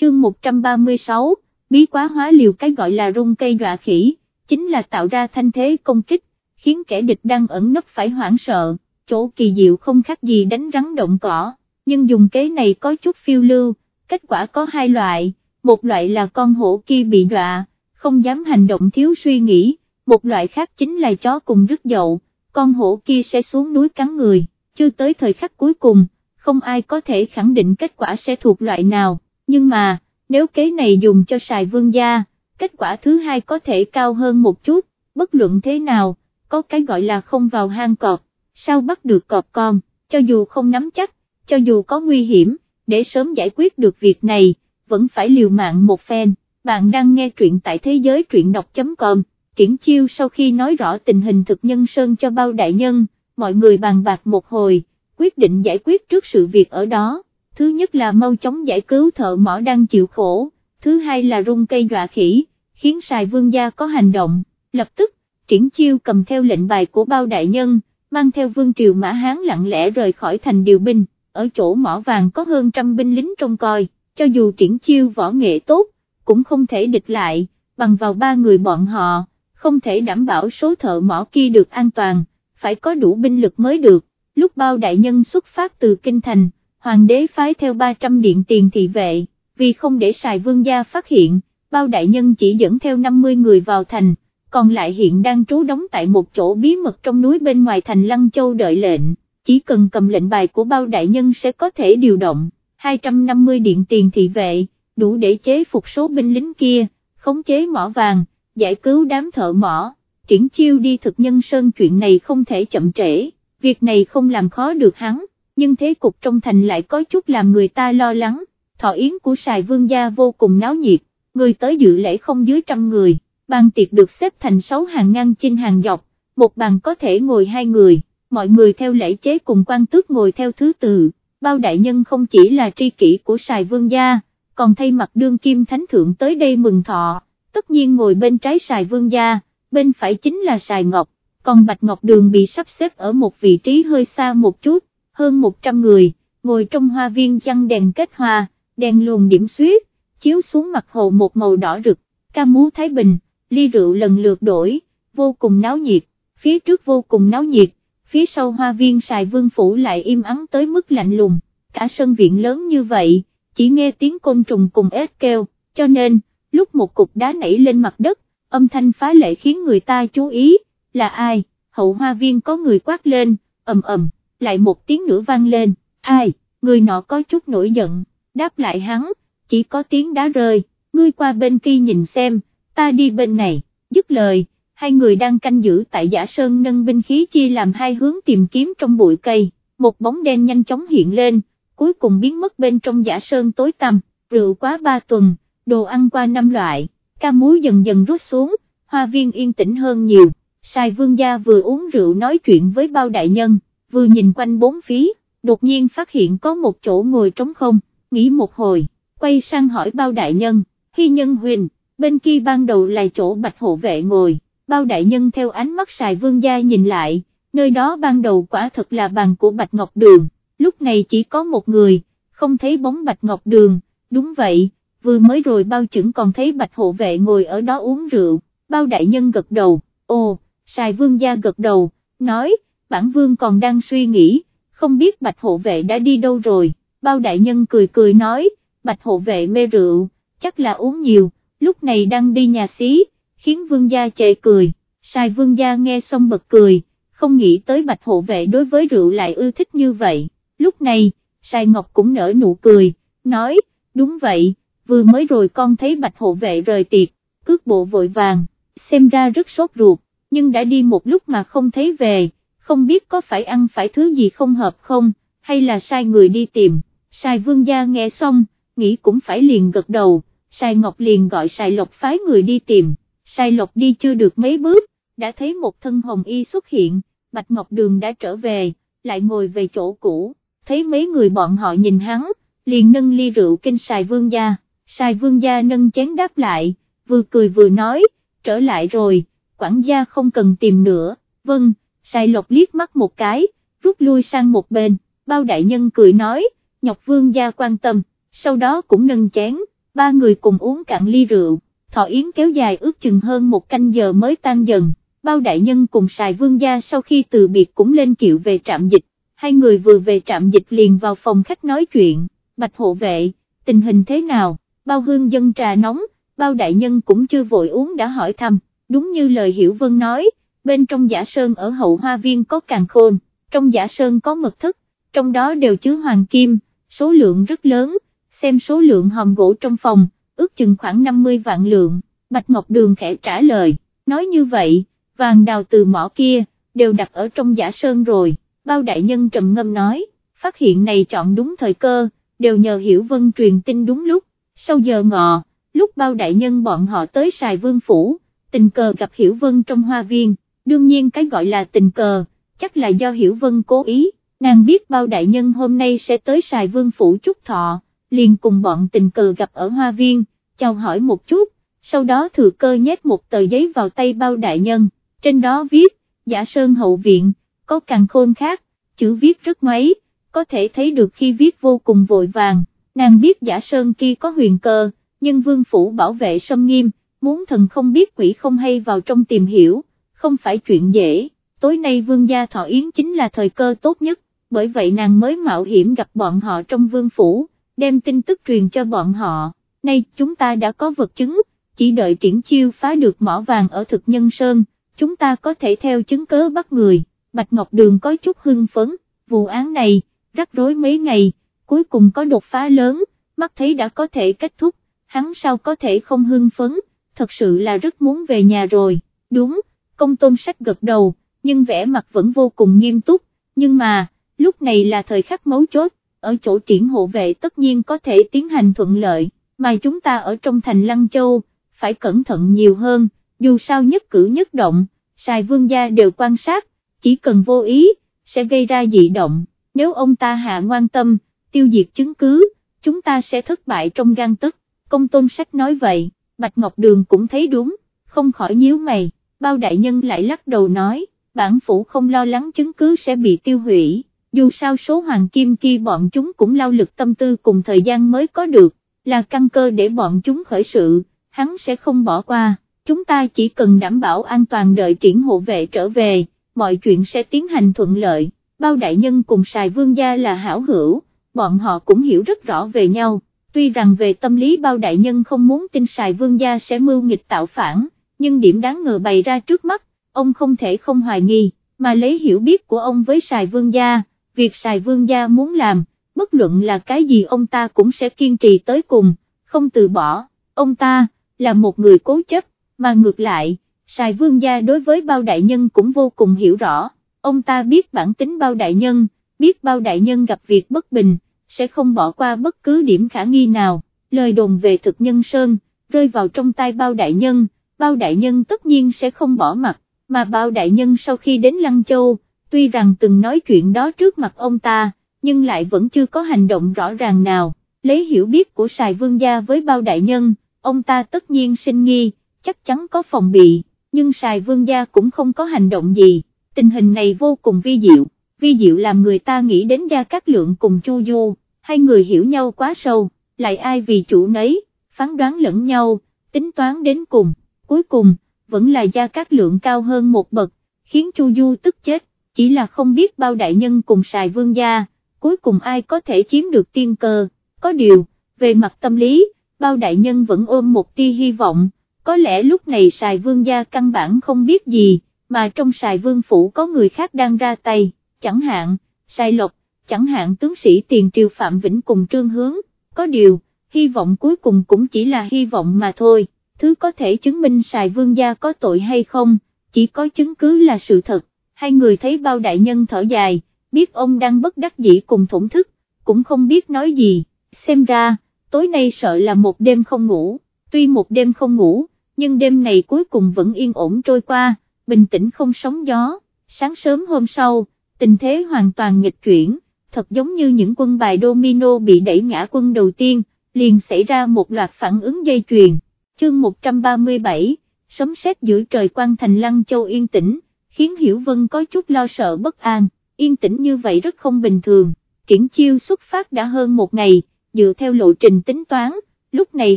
chương 136, bí quá hóa liều cái gọi là rung cây dọa khỉ, chính là tạo ra thanh thế công kích, khiến kẻ địch đang ẩn nấp phải hoảng sợ, chỗ kỳ diệu không khác gì đánh rắn động cỏ, nhưng dùng kế này có chút phiêu lưu, kết quả có hai loại, một loại là con hổ kia bị dọa, không dám hành động thiếu suy nghĩ, một loại khác chính là chó cùng rứt dậu, con hổ kia sẽ xuống núi cắn người, chưa tới thời khắc cuối cùng, không ai có thể khẳng định kết quả sẽ thuộc loại nào, nhưng mà, nếu kế này dùng cho xài vương gia, kết quả thứ hai có thể cao hơn một chút, bất luận thế nào, có cái gọi là không vào hang cọp, sao bắt được cọp con, cho dù không nắm chắc, cho dù có nguy hiểm, để sớm giải quyết được việc này, vẫn phải liều mạng một phen, bạn đang nghe truyện tại thế giới truyện đọc.com, triển chiêu sau khi nói rõ tình hình thực nhân sơn cho bao đại nhân, mọi người bàn bạc một hồi, quyết định giải quyết trước sự việc ở đó, thứ nhất là mau chóng giải cứu thợ mỏ đang chịu khổ, thứ hai là rung cây dọa khỉ, khiến xài vương gia có hành động, lập tức, triển chiêu cầm theo lệnh bài của bao đại nhân, mang theo vương triều mã hán lặng lẽ rời khỏi thành điều binh, ở chỗ mỏ vàng có hơn trăm binh lính trông coi, cho dù triển chiêu võ nghệ tốt, cũng không thể địch lại, bằng vào ba người bọn họ, không thể đảm bảo số thợ mỏ kia được an toàn, phải có đủ binh lực mới được, lúc bao đại nhân xuất phát từ kinh thành, hoàng đế phái theo 300 điện tiền thị vệ, vì không để xài vương gia phát hiện, bao đại nhân chỉ dẫn theo 50 người vào thành, còn lại hiện đang trú đóng tại một chỗ bí mật trong núi bên ngoài thành Lăng Châu đợi lệnh, chỉ cần cầm lệnh bài của bao đại nhân sẽ có thể điều động, 250 điện tiền thị vệ, đủ để chế phục số binh lính kia, khống chế mỏ vàng, giải cứu đám thợ mỏ, triển chiêu đi thực nhân sơn chuyện này không thể chậm trễ, việc này không làm khó được hắn, nhưng thế cục trong thành lại có chút làm người ta lo lắng, thọ yến của sài vương gia vô cùng náo nhiệt, người tới dự lễ không dưới trăm người, bàn tiệc được xếp thành sáu hàng ngang trên hàng dọc, một bàn có thể ngồi hai người, mọi người theo lễ chế cùng quan tước ngồi theo thứ tự, bao đại nhân không chỉ là tri kỷ của sài vương gia, còn thay mặt đương kim thánh thượng tới đây mừng thọ, tất nhiên ngồi bên trái sài vương gia, bên phải chính là sài ngọc, còn bạch ngọc đường bị sắp xếp ở một vị trí hơi xa một chút, hơn 100 người, ngồi trong hoa viên chăn đèn kết hoa, đèn luồn điểm xuyết, chiếu xuống mặt hồ một màu đỏ rực, ca múa Thái Bình, ly rượu lần lượt đổi, vô cùng náo nhiệt, phía trước vô cùng náo nhiệt, phía sau hoa viên xài vương phủ lại im ắng tới mức lạnh lùng, cả sân viện lớn như vậy, chỉ nghe tiếng côn trùng cùng ếch kêu, cho nên, lúc một cục đá nảy lên mặt đất, âm thanh phá lệ khiến người ta chú ý, là ai, hậu hoa viên có người quát lên, ầm ầm, lại một tiếng nữa vang lên, ai, người nọ có chút nổi giận, đáp lại hắn, chỉ có tiếng đá rơi, ngươi qua bên kia nhìn xem, ta đi bên này, dứt lời, hai người đang canh giữ tại giả sơn nâng binh khí chia làm hai hướng tìm kiếm trong bụi cây, một bóng đen nhanh chóng hiện lên, cuối cùng biến mất bên trong giả sơn tối tăm, rượu quá ba tuần, đồ ăn qua năm loại, ca muối dần dần rút xuống, hoa viên yên tĩnh hơn nhiều, sai vương gia vừa uống rượu nói chuyện với bao đại nhân, vừa nhìn quanh bốn phía, đột nhiên phát hiện có một chỗ ngồi trống không, nghĩ một hồi, quay sang hỏi bao đại nhân, hy nhân huyền, bên kia ban đầu là chỗ bạch hộ vệ ngồi, bao đại nhân theo ánh mắt xài vương gia nhìn lại, nơi đó ban đầu quả thật là bàn của bạch ngọc đường, lúc này chỉ có một người, không thấy bóng bạch ngọc đường, đúng vậy, vừa mới rồi bao chững còn thấy bạch hộ vệ ngồi ở đó uống rượu, bao đại nhân gật đầu, ồ, xài vương gia gật đầu, nói, bản vương còn đang suy nghĩ, không biết bạch hộ vệ đã đi đâu rồi, bao đại nhân cười cười nói, bạch hộ vệ mê rượu, chắc là uống nhiều, lúc này đang đi nhà xí, khiến vương gia chệ cười, sai vương gia nghe xong bật cười, không nghĩ tới bạch hộ vệ đối với rượu lại ưa thích như vậy, lúc này, sai ngọc cũng nở nụ cười, nói, đúng vậy, vừa mới rồi con thấy bạch hộ vệ rời tiệc, cước bộ vội vàng, xem ra rất sốt ruột, nhưng đã đi một lúc mà không thấy về không biết có phải ăn phải thứ gì không hợp không, hay là sai người đi tìm, sai vương gia nghe xong, nghĩ cũng phải liền gật đầu, sai ngọc liền gọi sai lộc phái người đi tìm, sai lộc đi chưa được mấy bước, đã thấy một thân hồng y xuất hiện, bạch ngọc đường đã trở về, lại ngồi về chỗ cũ, thấy mấy người bọn họ nhìn hắn, liền nâng ly rượu kinh sai vương gia, sai vương gia nâng chén đáp lại, vừa cười vừa nói, trở lại rồi, quản gia không cần tìm nữa, vâng, sai lộc liếc mắt một cái, rút lui sang một bên, bao đại nhân cười nói, nhọc vương gia quan tâm, sau đó cũng nâng chén, ba người cùng uống cạn ly rượu, thọ yến kéo dài ước chừng hơn một canh giờ mới tan dần, bao đại nhân cùng xài vương gia sau khi từ biệt cũng lên kiệu về trạm dịch, hai người vừa về trạm dịch liền vào phòng khách nói chuyện, bạch hộ vệ, tình hình thế nào, bao hương dân trà nóng, bao đại nhân cũng chưa vội uống đã hỏi thăm, đúng như lời Hiểu Vân nói, bên trong giả sơn ở hậu hoa viên có càng khôn, trong giả sơn có mật thất, trong đó đều chứa hoàng kim, số lượng rất lớn, xem số lượng hòm gỗ trong phòng, ước chừng khoảng 50 vạn lượng, Bạch Ngọc Đường khẽ trả lời, nói như vậy, vàng đào từ mỏ kia, đều đặt ở trong giả sơn rồi, bao đại nhân trầm ngâm nói, phát hiện này chọn đúng thời cơ, đều nhờ Hiểu Vân truyền tin đúng lúc, sau giờ ngọ, lúc bao đại nhân bọn họ tới xài vương phủ, tình cờ gặp Hiểu Vân trong hoa viên, đương nhiên cái gọi là tình cờ, chắc là do Hiểu Vân cố ý, nàng biết bao đại nhân hôm nay sẽ tới xài vương phủ chúc thọ, liền cùng bọn tình cờ gặp ở hoa viên, chào hỏi một chút, sau đó thừa cơ nhét một tờ giấy vào tay bao đại nhân, trên đó viết, giả sơn hậu viện, có càng khôn khác, chữ viết rất mấy, có thể thấy được khi viết vô cùng vội vàng, nàng biết giả sơn kia có huyền cơ, nhưng vương phủ bảo vệ sâm nghiêm, muốn thần không biết quỷ không hay vào trong tìm hiểu, không phải chuyện dễ, tối nay vương gia thọ yến chính là thời cơ tốt nhất, bởi vậy nàng mới mạo hiểm gặp bọn họ trong vương phủ, đem tin tức truyền cho bọn họ, nay chúng ta đã có vật chứng, chỉ đợi triển chiêu phá được mỏ vàng ở thực nhân sơn, chúng ta có thể theo chứng cớ bắt người, Bạch Ngọc Đường có chút hưng phấn, vụ án này, rắc rối mấy ngày, cuối cùng có đột phá lớn, mắt thấy đã có thể kết thúc, hắn sao có thể không hưng phấn, thật sự là rất muốn về nhà rồi, đúng, công tôn sách gật đầu, nhưng vẻ mặt vẫn vô cùng nghiêm túc, nhưng mà, lúc này là thời khắc mấu chốt, ở chỗ triển hộ vệ tất nhiên có thể tiến hành thuận lợi, mà chúng ta ở trong thành Lăng Châu, phải cẩn thận nhiều hơn, dù sao nhất cử nhất động, xài vương gia đều quan sát, chỉ cần vô ý, sẽ gây ra dị động, nếu ông ta hạ ngoan tâm, tiêu diệt chứng cứ, chúng ta sẽ thất bại trong gan tức, công tôn sách nói vậy, Bạch Ngọc Đường cũng thấy đúng, không khỏi nhíu mày, bao đại nhân lại lắc đầu nói, bản phủ không lo lắng chứng cứ sẽ bị tiêu hủy, dù sao số hoàng kim kia bọn chúng cũng lao lực tâm tư cùng thời gian mới có được, là căn cơ để bọn chúng khởi sự, hắn sẽ không bỏ qua, chúng ta chỉ cần đảm bảo an toàn đợi triển hộ vệ trở về, mọi chuyện sẽ tiến hành thuận lợi, bao đại nhân cùng xài vương gia là hảo hữu, bọn họ cũng hiểu rất rõ về nhau, tuy rằng về tâm lý bao đại nhân không muốn tin xài vương gia sẽ mưu nghịch tạo phản, nhưng điểm đáng ngờ bày ra trước mắt, ông không thể không hoài nghi, mà lấy hiểu biết của ông với Sài vương gia, việc Sài vương gia muốn làm, bất luận là cái gì ông ta cũng sẽ kiên trì tới cùng, không từ bỏ, ông ta, là một người cố chấp, mà ngược lại, Sài vương gia đối với bao đại nhân cũng vô cùng hiểu rõ, ông ta biết bản tính bao đại nhân, biết bao đại nhân gặp việc bất bình, sẽ không bỏ qua bất cứ điểm khả nghi nào, lời đồn về thực nhân sơn, rơi vào trong tay bao đại nhân, bao đại nhân tất nhiên sẽ không bỏ mặt, mà bao đại nhân sau khi đến Lăng Châu, tuy rằng từng nói chuyện đó trước mặt ông ta, nhưng lại vẫn chưa có hành động rõ ràng nào, lấy hiểu biết của Sài Vương Gia với bao đại nhân, ông ta tất nhiên sinh nghi, chắc chắn có phòng bị, nhưng Sài Vương Gia cũng không có hành động gì, tình hình này vô cùng vi diệu, vi diệu làm người ta nghĩ đến Gia Cát Lượng cùng Chu Du, hai người hiểu nhau quá sâu, lại ai vì chủ nấy, phán đoán lẫn nhau, tính toán đến cùng, cuối cùng, vẫn là Gia Cát Lượng cao hơn một bậc, khiến Chu Du tức chết, chỉ là không biết bao đại nhân cùng Sài Vương Gia, cuối cùng ai có thể chiếm được tiên cơ, có điều, về mặt tâm lý, bao đại nhân vẫn ôm một tia hy vọng, có lẽ lúc này Sài Vương Gia căn bản không biết gì, mà trong Sài Vương Phủ có người khác đang ra tay, chẳng hạn, xài Lộc, chẳng hạn tướng sĩ tiền triều Phạm Vĩnh cùng Trương Hướng, có điều, hy vọng cuối cùng cũng chỉ là hy vọng mà thôi, thứ có thể chứng minh xài Vương Gia có tội hay không, chỉ có chứng cứ là sự thật, hai người thấy bao đại nhân thở dài, biết ông đang bất đắc dĩ cùng thổn thức, cũng không biết nói gì, xem ra, tối nay sợ là một đêm không ngủ, tuy một đêm không ngủ, nhưng đêm này cuối cùng vẫn yên ổn trôi qua, bình tĩnh không sóng gió, sáng sớm hôm sau, tình thế hoàn toàn nghịch chuyển, thật giống như những quân bài domino bị đẩy ngã quân đầu tiên, liền xảy ra một loạt phản ứng dây chuyền, chương 137, sấm sét giữa trời quan thành lăng châu yên tĩnh, khiến Hiểu Vân có chút lo sợ bất an, yên tĩnh như vậy rất không bình thường, triển chiêu xuất phát đã hơn một ngày, dựa theo lộ trình tính toán, lúc này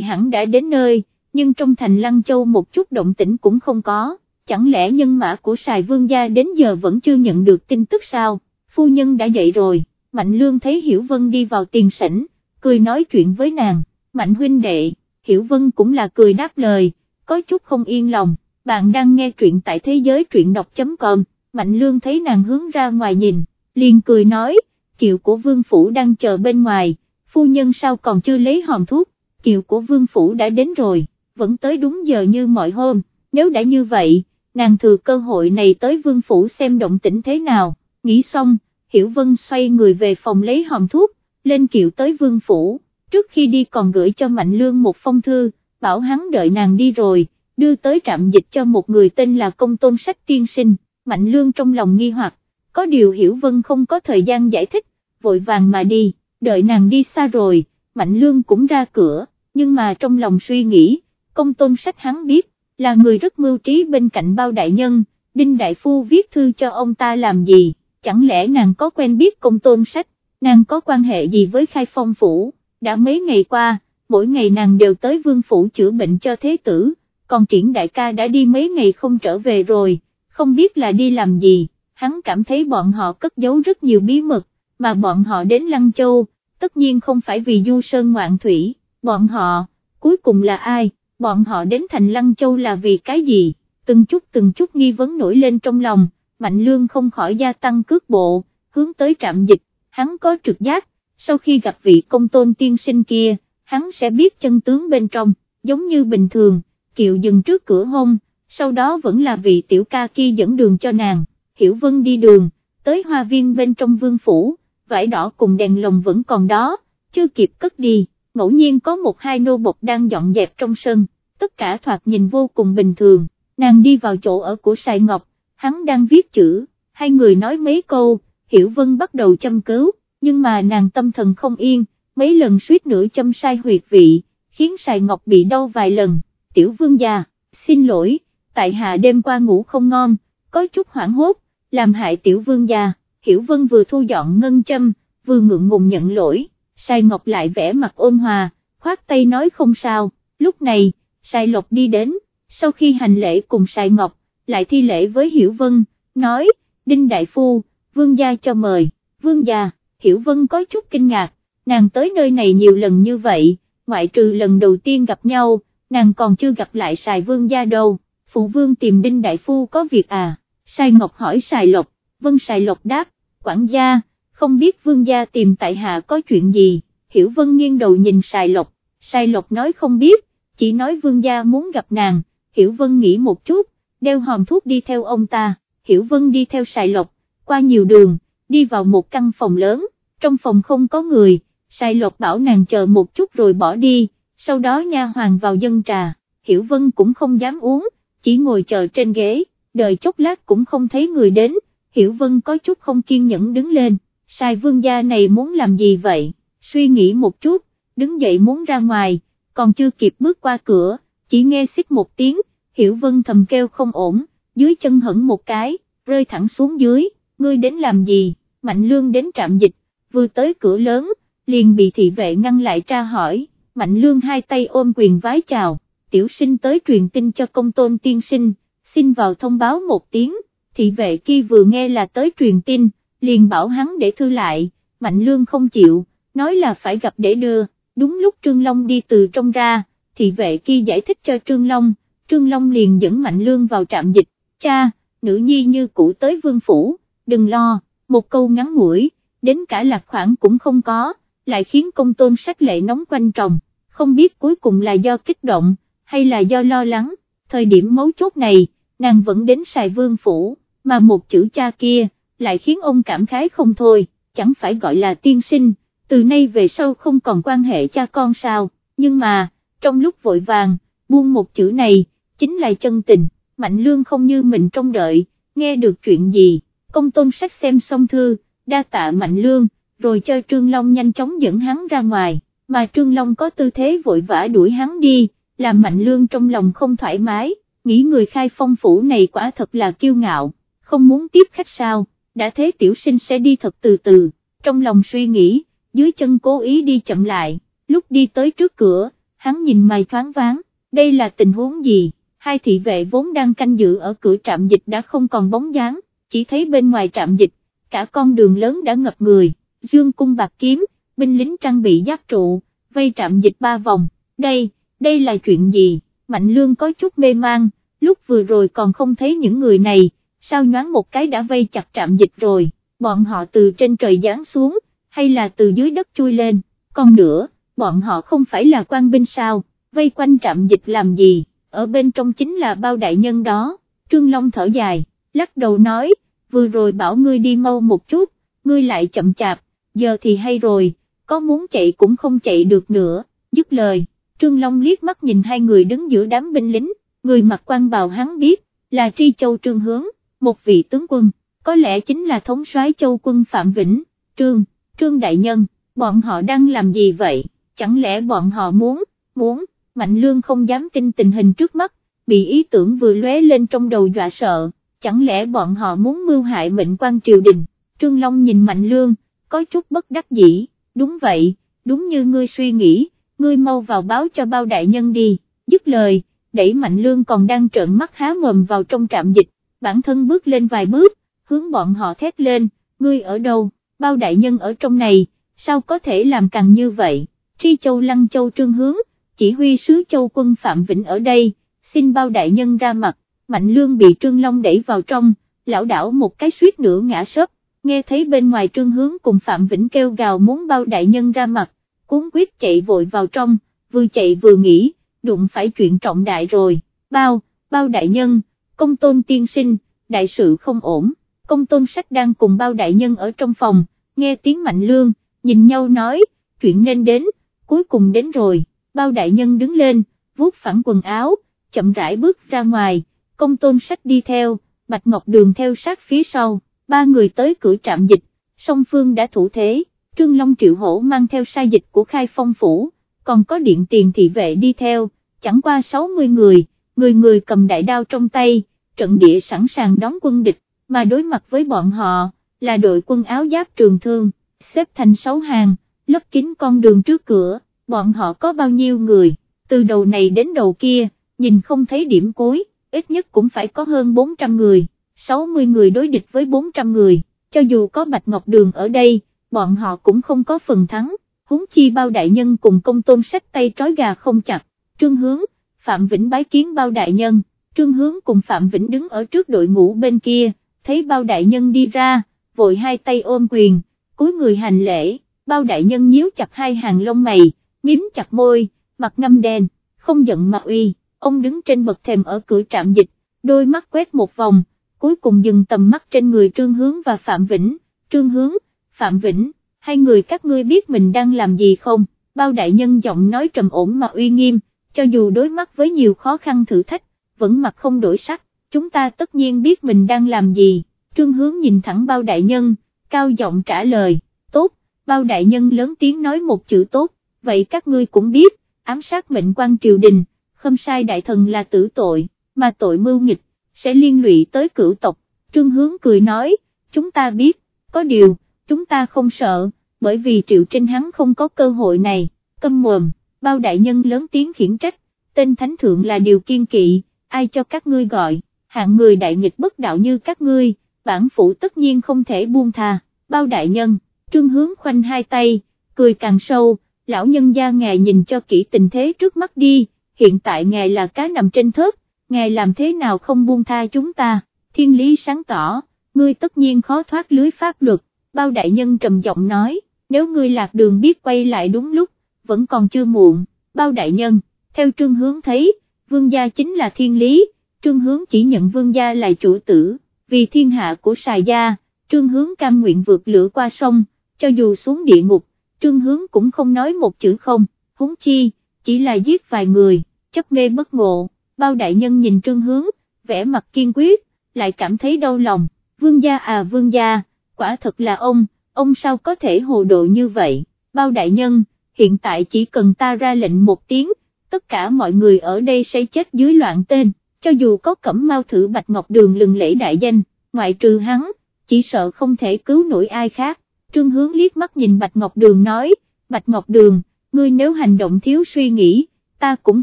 hẳn đã đến nơi, nhưng trong thành Lăng Châu một chút động tĩnh cũng không có, chẳng lẽ nhân mã của Sài Vương gia đến giờ vẫn chưa nhận được tin tức sao, phu nhân đã dậy rồi, Mạnh Lương thấy Hiểu Vân đi vào tiền sảnh, cười nói chuyện với nàng, Mạnh huynh đệ, Hiểu Vân cũng là cười đáp lời, có chút không yên lòng, bạn đang nghe truyện tại thế giới truyện đọc.com, Mạnh Lương thấy nàng hướng ra ngoài nhìn, liền cười nói, kiệu của Vương Phủ đang chờ bên ngoài, phu nhân sao còn chưa lấy hòm thuốc, kiệu của Vương Phủ đã đến rồi, vẫn tới đúng giờ như mọi hôm, nếu đã như vậy, nàng thừa cơ hội này tới Vương Phủ xem động tĩnh thế nào, nghĩ xong, Hiểu Vân xoay người về phòng lấy hòm thuốc, lên kiệu tới Vương Phủ, trước khi đi còn gửi cho Mạnh Lương một phong thư, bảo hắn đợi nàng đi rồi, đưa tới trạm dịch cho một người tên là công tôn sách tiên sinh, Mạnh Lương trong lòng nghi hoặc, có điều Hiểu Vân không có thời gian giải thích, vội vàng mà đi, đợi nàng đi xa rồi, Mạnh Lương cũng ra cửa, nhưng mà trong lòng suy nghĩ, công tôn sách hắn biết, là người rất mưu trí bên cạnh bao đại nhân, Đinh Đại Phu viết thư cho ông ta làm gì, chẳng lẽ nàng có quen biết công tôn sách, nàng có quan hệ gì với khai phong phủ, đã mấy ngày qua, mỗi ngày nàng đều tới vương phủ chữa bệnh cho thế tử, còn triển đại ca đã đi mấy ngày không trở về rồi, không biết là đi làm gì, hắn cảm thấy bọn họ cất giấu rất nhiều bí mật, mà bọn họ đến Lăng Châu, tất nhiên không phải vì du sơn ngoạn thủy, bọn họ, cuối cùng là ai, bọn họ đến thành Lăng Châu là vì cái gì, từng chút từng chút nghi vấn nổi lên trong lòng, Mạnh Lương không khỏi gia tăng cước bộ, hướng tới trạm dịch, hắn có trực giác, sau khi gặp vị công tôn tiên sinh kia, hắn sẽ biết chân tướng bên trong, giống như bình thường, kiệu dừng trước cửa hôn, sau đó vẫn là vị tiểu ca kia dẫn đường cho nàng, Hiểu Vân đi đường, tới hoa viên bên trong vương phủ, vải đỏ cùng đèn lồng vẫn còn đó, chưa kịp cất đi, ngẫu nhiên có một hai nô bộc đang dọn dẹp trong sân, tất cả thoạt nhìn vô cùng bình thường, nàng đi vào chỗ ở của Sài Ngọc, hắn đang viết chữ, hai người nói mấy câu, Hiểu Vân bắt đầu châm cứu, nhưng mà nàng tâm thần không yên, mấy lần suýt nữa châm sai huyệt vị, khiến Sài Ngọc bị đau vài lần, tiểu vương già, xin lỗi, tại hạ đêm qua ngủ không ngon, có chút hoảng hốt, làm hại tiểu vương già, Hiểu Vân vừa thu dọn ngân châm, vừa ngượng ngùng nhận lỗi, Sài Ngọc lại vẽ mặt ôn hòa, khoát tay nói không sao, lúc này, Sài Lộc đi đến, sau khi hành lễ cùng Sài Ngọc, lại thi lễ với Hiểu Vân, nói, Đinh Đại Phu, vương gia cho mời, vương gia, Hiểu Vân có chút kinh ngạc, nàng tới nơi này nhiều lần như vậy, ngoại trừ lần đầu tiên gặp nhau, nàng còn chưa gặp lại Sài vương gia đâu, phụ vương tìm Đinh Đại Phu có việc à, Sài Ngọc hỏi Sài Lộc, Vân Sài Lộc đáp, quản gia, không biết vương gia tìm tại hạ có chuyện gì, Hiểu Vân nghiêng đầu nhìn Sài Lộc, Sài Lộc nói không biết, chỉ nói vương gia muốn gặp nàng, Hiểu Vân nghĩ một chút, đeo hòm thuốc đi theo ông ta, Hiểu Vân đi theo Sài Lộc, qua nhiều đường, đi vào một căn phòng lớn, trong phòng không có người, sai Lộc bảo nàng chờ một chút rồi bỏ đi, sau đó nha hoàng vào dân trà, Hiểu Vân cũng không dám uống, chỉ ngồi chờ trên ghế, đợi chốc lát cũng không thấy người đến, Hiểu Vân có chút không kiên nhẫn đứng lên, sai Vương gia này muốn làm gì vậy, suy nghĩ một chút, đứng dậy muốn ra ngoài, còn chưa kịp bước qua cửa, chỉ nghe xích một tiếng, Hiểu Vân thầm kêu không ổn, dưới chân hững một cái, rơi thẳng xuống dưới, ngươi đến làm gì, Mạnh Lương đến trạm dịch, vừa tới cửa lớn, liền bị thị vệ ngăn lại tra hỏi, Mạnh Lương hai tay ôm quyền vái chào, tiểu sinh tới truyền tin cho công tôn tiên sinh, xin vào thông báo một tiếng, thị vệ kia vừa nghe là tới truyền tin, liền bảo hắn để thư lại, Mạnh Lương không chịu, nói là phải gặp để đưa, đúng lúc Trương Long đi từ trong ra, thị vệ kia giải thích cho Trương Long, Trương Long liền dẫn Mạnh Lương vào trạm dịch, cha, nữ nhi như cũ tới vương phủ, đừng lo, một câu ngắn ngủi, đến cả lạc khoản cũng không có, lại khiến công tôn sách lệ nóng quanh tròng, không biết cuối cùng là do kích động, hay là do lo lắng, thời điểm mấu chốt này, nàng vẫn đến xài vương phủ, mà một chữ cha kia, lại khiến ông cảm khái không thôi, chẳng phải gọi là tiên sinh, từ nay về sau không còn quan hệ cha con sao, nhưng mà, trong lúc vội vàng, buông một chữ này, chính là chân tình, Mạnh Lương không như mình trông đợi, nghe được chuyện gì, công tôn sách xem xong thư, đa tạ Mạnh Lương, rồi cho Trương Long nhanh chóng dẫn hắn ra ngoài, mà Trương Long có tư thế vội vã đuổi hắn đi, làm Mạnh Lương trong lòng không thoải mái, nghĩ người khai phong phủ này quả thật là kiêu ngạo, không muốn tiếp khách sao, đã thế tiểu sinh sẽ đi thật từ từ, trong lòng suy nghĩ, dưới chân cố ý đi chậm lại, lúc đi tới trước cửa, hắn nhìn mày thoáng váng, đây là tình huống gì, hai thị vệ vốn đang canh giữ ở cửa trạm dịch đã không còn bóng dáng, chỉ thấy bên ngoài trạm dịch, cả con đường lớn đã ngập người, dương cung bạc kiếm, binh lính trang bị giáp trụ, vây trạm dịch ba vòng, đây, đây là chuyện gì, Mạnh Lương có chút mê mang, lúc vừa rồi còn không thấy những người này, sao nhoáng một cái đã vây chặt trạm dịch rồi, bọn họ từ trên trời giáng xuống, hay là từ dưới đất chui lên, còn nữa, bọn họ không phải là quan binh sao, vây quanh trạm dịch làm gì, ở bên trong chính là bao đại nhân đó, Trương Long thở dài, lắc đầu nói, vừa rồi bảo ngươi đi mau một chút, ngươi lại chậm chạp, giờ thì hay rồi, có muốn chạy cũng không chạy được nữa, dứt lời, Trương Long liếc mắt nhìn hai người đứng giữa đám binh lính, người mặc quan bào hắn biết, là Tri Châu Trương Hướng, một vị tướng quân, có lẽ chính là thống soái Châu quân Phạm Vĩnh, Trương, Trương Đại Nhân, bọn họ đang làm gì vậy, chẳng lẽ bọn họ muốn, muốn, Mạnh Lương không dám tin tình hình trước mắt, bị ý tưởng vừa lóe lên trong đầu dọa sợ, chẳng lẽ bọn họ muốn mưu hại mệnh quan triều đình, Trương Long nhìn Mạnh Lương, có chút bất đắc dĩ, đúng vậy, đúng như ngươi suy nghĩ, ngươi mau vào báo cho bao đại nhân đi, dứt lời, đẩy Mạnh Lương còn đang trợn mắt há mồm vào trong trạm dịch, bản thân bước lên vài bước, hướng bọn họ thét lên, ngươi ở đâu, bao đại nhân ở trong này, sao có thể làm càng như vậy, Tri Châu Lăng Châu Trương Hướng, chỉ huy sứ Châu quân Phạm Vĩnh ở đây, xin bao đại nhân ra mặt, Mạnh Lương bị Trương Long đẩy vào trong, lão đảo một cái suýt nữa ngã sấp, nghe thấy bên ngoài Trương Hướng cùng Phạm Vĩnh kêu gào muốn bao đại nhân ra mặt, cuốn quyết chạy vội vào trong, vừa chạy vừa nghĩ, đụng phải chuyện trọng đại rồi, bao, bao đại nhân, công tôn tiên sinh, đại sự không ổn, công tôn sách đang cùng bao đại nhân ở trong phòng, nghe tiếng mạnh lương, nhìn nhau nói, chuyện nên đến, cuối cùng đến rồi, bao đại nhân đứng lên, vuốt phẳng quần áo, chậm rãi bước ra ngoài, công tôn sách đi theo, bạch ngọc đường theo sát phía sau, ba người tới cửa trạm dịch, song phương đã thủ thế, Trương Long Triệu Hổ mang theo sai dịch của khai phong phủ, còn có điện tiền thị vệ đi theo, chẳng qua 60 người, người người cầm đại đao trong tay, trận địa sẵn sàng đón quân địch, mà đối mặt với bọn họ, là đội quân áo giáp trường thương, xếp thành 6 hàng, lấp kín con đường trước cửa, bọn họ có bao nhiêu người, từ đầu này đến đầu kia, nhìn không thấy điểm cuối, ít nhất cũng phải có hơn 400 người, 60 người đối địch với 400 người, cho dù có Bạch Ngọc Đường ở đây, bọn họ cũng không có phần thắng, huống chi bao đại nhân cùng công tôn sách tay trói gà không chặt, trương hướng, Phạm Vĩnh bái kiến bao đại nhân, trương hướng cùng Phạm Vĩnh đứng ở trước đội ngũ bên kia, thấy bao đại nhân đi ra, vội hai tay ôm quyền, cúi người hành lễ, bao đại nhân nhíu chặt hai hàng lông mày, miếm chặt môi, mặt ngâm đen, không giận mà uy, ông đứng trên bậc thềm ở cửa trạm dịch, đôi mắt quét một vòng, cuối cùng dừng tầm mắt trên người Trương Hướng và Phạm Vĩnh, Trương Hướng, Phạm Vĩnh, hai người các ngươi biết mình đang làm gì không, bao đại nhân giọng nói trầm ổn mà uy nghiêm, cho dù đối mắt với nhiều khó khăn thử thách, vẫn mặt không đổi sắc, chúng ta tất nhiên biết mình đang làm gì, trương hướng nhìn thẳng bao đại nhân, cao giọng trả lời, tốt, bao đại nhân lớn tiếng nói một chữ tốt, vậy các ngươi cũng biết, ám sát mệnh quan triều đình, không sai đại thần là tử tội, mà tội mưu nghịch, sẽ liên lụy tới cửu tộc, trương hướng cười nói, chúng ta biết, có điều, chúng ta không sợ, bởi vì triệu trinh hắn không có cơ hội này, câm mồm, bao đại nhân lớn tiếng khiển trách, tên thánh thượng là điều kiên kỵ, ai cho các ngươi gọi, hạng người đại nghịch bất đạo như các ngươi, bản phủ tất nhiên không thể buông tha, bao đại nhân, trương hướng khoanh hai tay, cười càng sâu, lão nhân gia ngài nhìn cho kỹ tình thế trước mắt đi, hiện tại ngài là cá nằm trên thớt, ngài làm thế nào không buông tha chúng ta, thiên lý sáng tỏ, ngươi tất nhiên khó thoát lưới pháp luật, bao đại nhân trầm giọng nói, nếu ngươi lạc đường biết quay lại đúng lúc, vẫn còn chưa muộn, bao đại nhân, theo trương hướng thấy, vương gia chính là thiên lý, trương hướng chỉ nhận vương gia là chủ tử, vì thiên hạ của sài gia, trương hướng cam nguyện vượt lửa qua sông, cho dù xuống địa ngục, trương hướng cũng không nói một chữ không, huống chi, chỉ là giết vài người, chấp mê bất ngộ, bao đại nhân nhìn trương hướng, vẻ mặt kiên quyết, lại cảm thấy đau lòng, vương gia à vương gia, quả thật là ông, ông sao có thể hồ độ như vậy, bao đại nhân, hiện tại chỉ cần ta ra lệnh một tiếng, tất cả mọi người ở đây sẽ chết dưới loạn tên, cho dù có cẩm mau thử Bạch Ngọc Đường lừng lễ đại danh, ngoại trừ hắn, chỉ sợ không thể cứu nổi ai khác, trương hướng liếc mắt nhìn Bạch Ngọc Đường nói, Bạch Ngọc Đường, ngươi nếu hành động thiếu suy nghĩ, ta cũng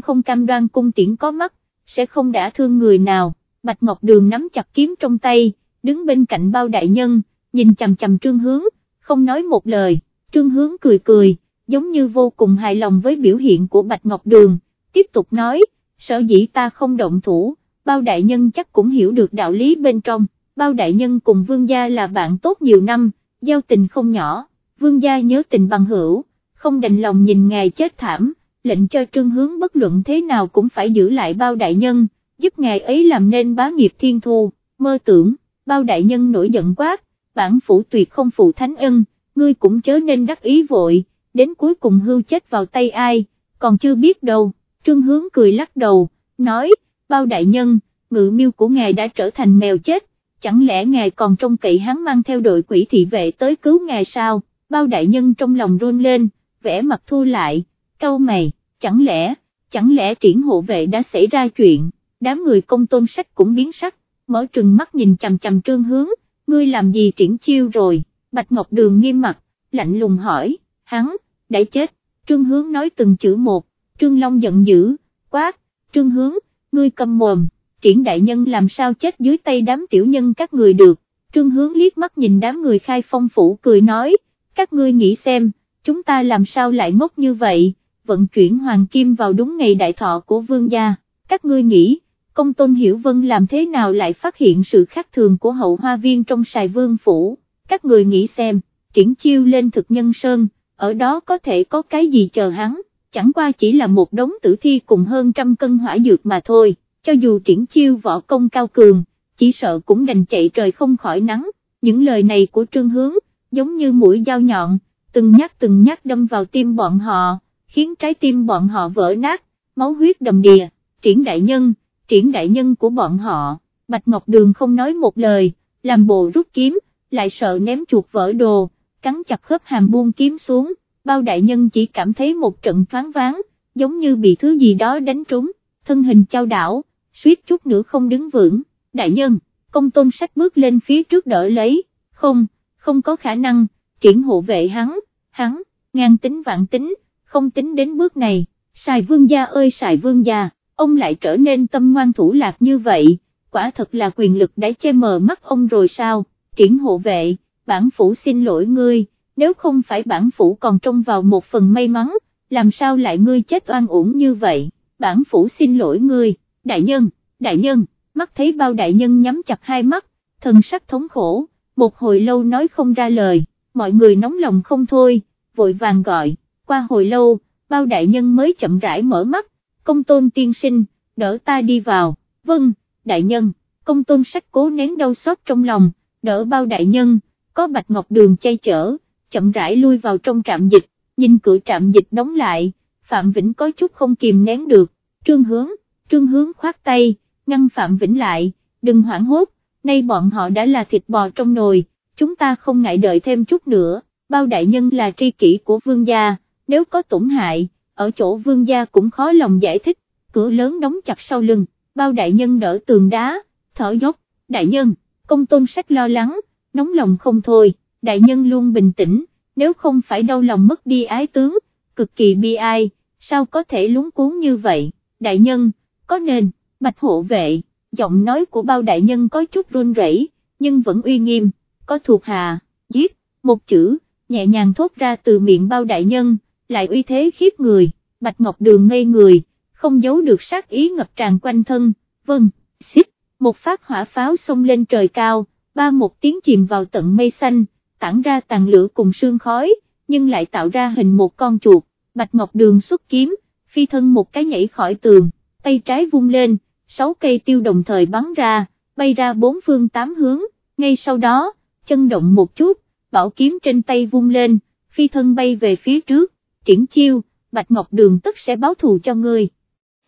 không cam đoan cung tiễn có mắt, sẽ không đã thương người nào, Bạch Ngọc Đường nắm chặt kiếm trong tay, đứng bên cạnh bao đại nhân, nhìn chầm chầm trương hướng, không nói một lời, trương hướng cười cười, giống như vô cùng hài lòng với biểu hiện của Bạch Ngọc Đường, tiếp tục nói, sở dĩ ta không động thủ, bao đại nhân chắc cũng hiểu được đạo lý bên trong, bao đại nhân cùng vương gia là bạn tốt nhiều năm, giao tình không nhỏ, vương gia nhớ tình bằng hữu, không đành lòng nhìn ngài chết thảm, lệnh cho trương hướng bất luận thế nào cũng phải giữ lại bao đại nhân, giúp ngài ấy làm nên bá nghiệp thiên thu, mơ tưởng, bao đại nhân nổi giận quát, bản phủ tuyệt không phụ thánh ân, ngươi cũng chớ nên đắc ý vội, đến cuối cùng hưu chết vào tay ai, còn chưa biết đâu, trương hướng cười lắc đầu, nói, bao đại nhân, ngự miêu của ngài đã trở thành mèo chết, chẳng lẽ ngài còn trông cậy hắn mang theo đội quỷ thị vệ tới cứu ngài sao, bao đại nhân trong lòng run lên, vẽ mặt thu lại, câu mày, chẳng lẽ, chẳng lẽ triển hộ vệ đã xảy ra chuyện, đám người công tôn sách cũng biến sắc, mở trừng mắt nhìn chằm chằm trương hướng, ngươi làm gì triển chiêu rồi, Bạch Ngọc Đường nghiêm mặt, lạnh lùng hỏi, hắn, đã chết, trương hướng nói từng chữ một, trương long giận dữ, quát, trương hướng, ngươi cầm mồm, triển đại nhân làm sao chết dưới tay đám tiểu nhân các người được, trương hướng liếc mắt nhìn đám người khai phong phủ cười nói, các ngươi nghĩ xem, chúng ta làm sao lại ngốc như vậy, vận chuyển hoàng kim vào đúng ngày đại thọ của vương gia, các ngươi nghĩ, công tôn hiểu vân làm thế nào lại phát hiện sự khác thường của hậu hoa viên trong sài vương phủ, các người nghĩ xem, triển chiêu lên thực nhân sơn, ở đó có thể có cái gì chờ hắn, chẳng qua chỉ là một đống tử thi cùng hơn trăm cân hỏa dược mà thôi, cho dù triển chiêu võ công cao cường, chỉ sợ cũng đành chạy trời không khỏi nắng, những lời này của trương hướng, giống như mũi dao nhọn, từng nhát từng nhát đâm vào tim bọn họ, khiến trái tim bọn họ vỡ nát, máu huyết đầm đìa, triển đại nhân, triển đại nhân của bọn họ, Bạch Ngọc Đường không nói một lời, làm bộ rút kiếm, lại sợ ném chuột vỡ đồ, cắn chặt khớp hàm buông kiếm xuống, bao đại nhân chỉ cảm thấy một trận thoáng váng, giống như bị thứ gì đó đánh trúng, thân hình trao đảo, suýt chút nữa không đứng vững, đại nhân, công tôn sách bước lên phía trước đỡ lấy, không, không có khả năng, triển hộ vệ hắn, hắn, ngang tính vạn tính, không tính đến bước này, xài vương gia ơi xài vương gia, ông lại trở nên tâm ngoan thủ lạc như vậy, quả thật là quyền lực đã che mờ mắt ông rồi sao, triển hộ vệ, bản phủ xin lỗi ngươi, nếu không phải bản phủ còn trông vào một phần may mắn, làm sao lại ngươi chết oan uổng như vậy, bản phủ xin lỗi ngươi, đại nhân, đại nhân, mắt thấy bao đại nhân nhắm chặt hai mắt, thần sắc thống khổ, một hồi lâu nói không ra lời, mọi người nóng lòng không thôi, vội vàng gọi, qua hồi lâu, bao đại nhân mới chậm rãi mở mắt, công tôn tiên sinh, đỡ ta đi vào, vâng, đại nhân, công tôn sách cố nén đau xót trong lòng, đỡ bao đại nhân, có bạch ngọc đường chay chở, chậm rãi lui vào trong trạm dịch, nhìn cửa trạm dịch đóng lại, Phạm Vĩnh có chút không kìm nén được, trương hướng, trương hướng khoát tay, ngăn Phạm Vĩnh lại, đừng hoảng hốt, nay bọn họ đã là thịt bò trong nồi, chúng ta không ngại đợi thêm chút nữa, bao đại nhân là tri kỷ của vương gia, nếu có tổn hại, ở chỗ vương gia cũng khó lòng giải thích, cửa lớn đóng chặt sau lưng, bao đại nhân đỡ tường đá, thở dốc, đại nhân, công tôn sách lo lắng, nóng lòng không thôi, đại nhân luôn bình tĩnh, nếu không phải đau lòng mất đi ái tướng, cực kỳ bi ai, sao có thể lúng cuốn như vậy, đại nhân, có nên, bạch hộ vệ, giọng nói của bao đại nhân có chút run rẩy, nhưng vẫn uy nghiêm, có thuộc hạ, giết, một chữ, nhẹ nhàng thốt ra từ miệng bao đại nhân, lại uy thế khiếp người, bạch ngọc đường ngây người, không giấu được sát ý ngập tràn quanh thân, vâng, xích, một phát hỏa pháo xông lên trời cao, ba một tiếng chìm vào tận mây xanh, tản ra tàn lửa cùng sương khói, nhưng lại tạo ra hình một con chuột, bạch ngọc đường xuất kiếm, phi thân một cái nhảy khỏi tường, tay trái vung lên, sáu cây tiêu đồng thời bắn ra, bay ra bốn phương tám hướng, ngay sau đó, chân động một chút, bảo kiếm trên tay vung lên, phi thân bay về phía trước, triển chiêu, Bạch Ngọc Đường tất sẽ báo thù cho ngươi.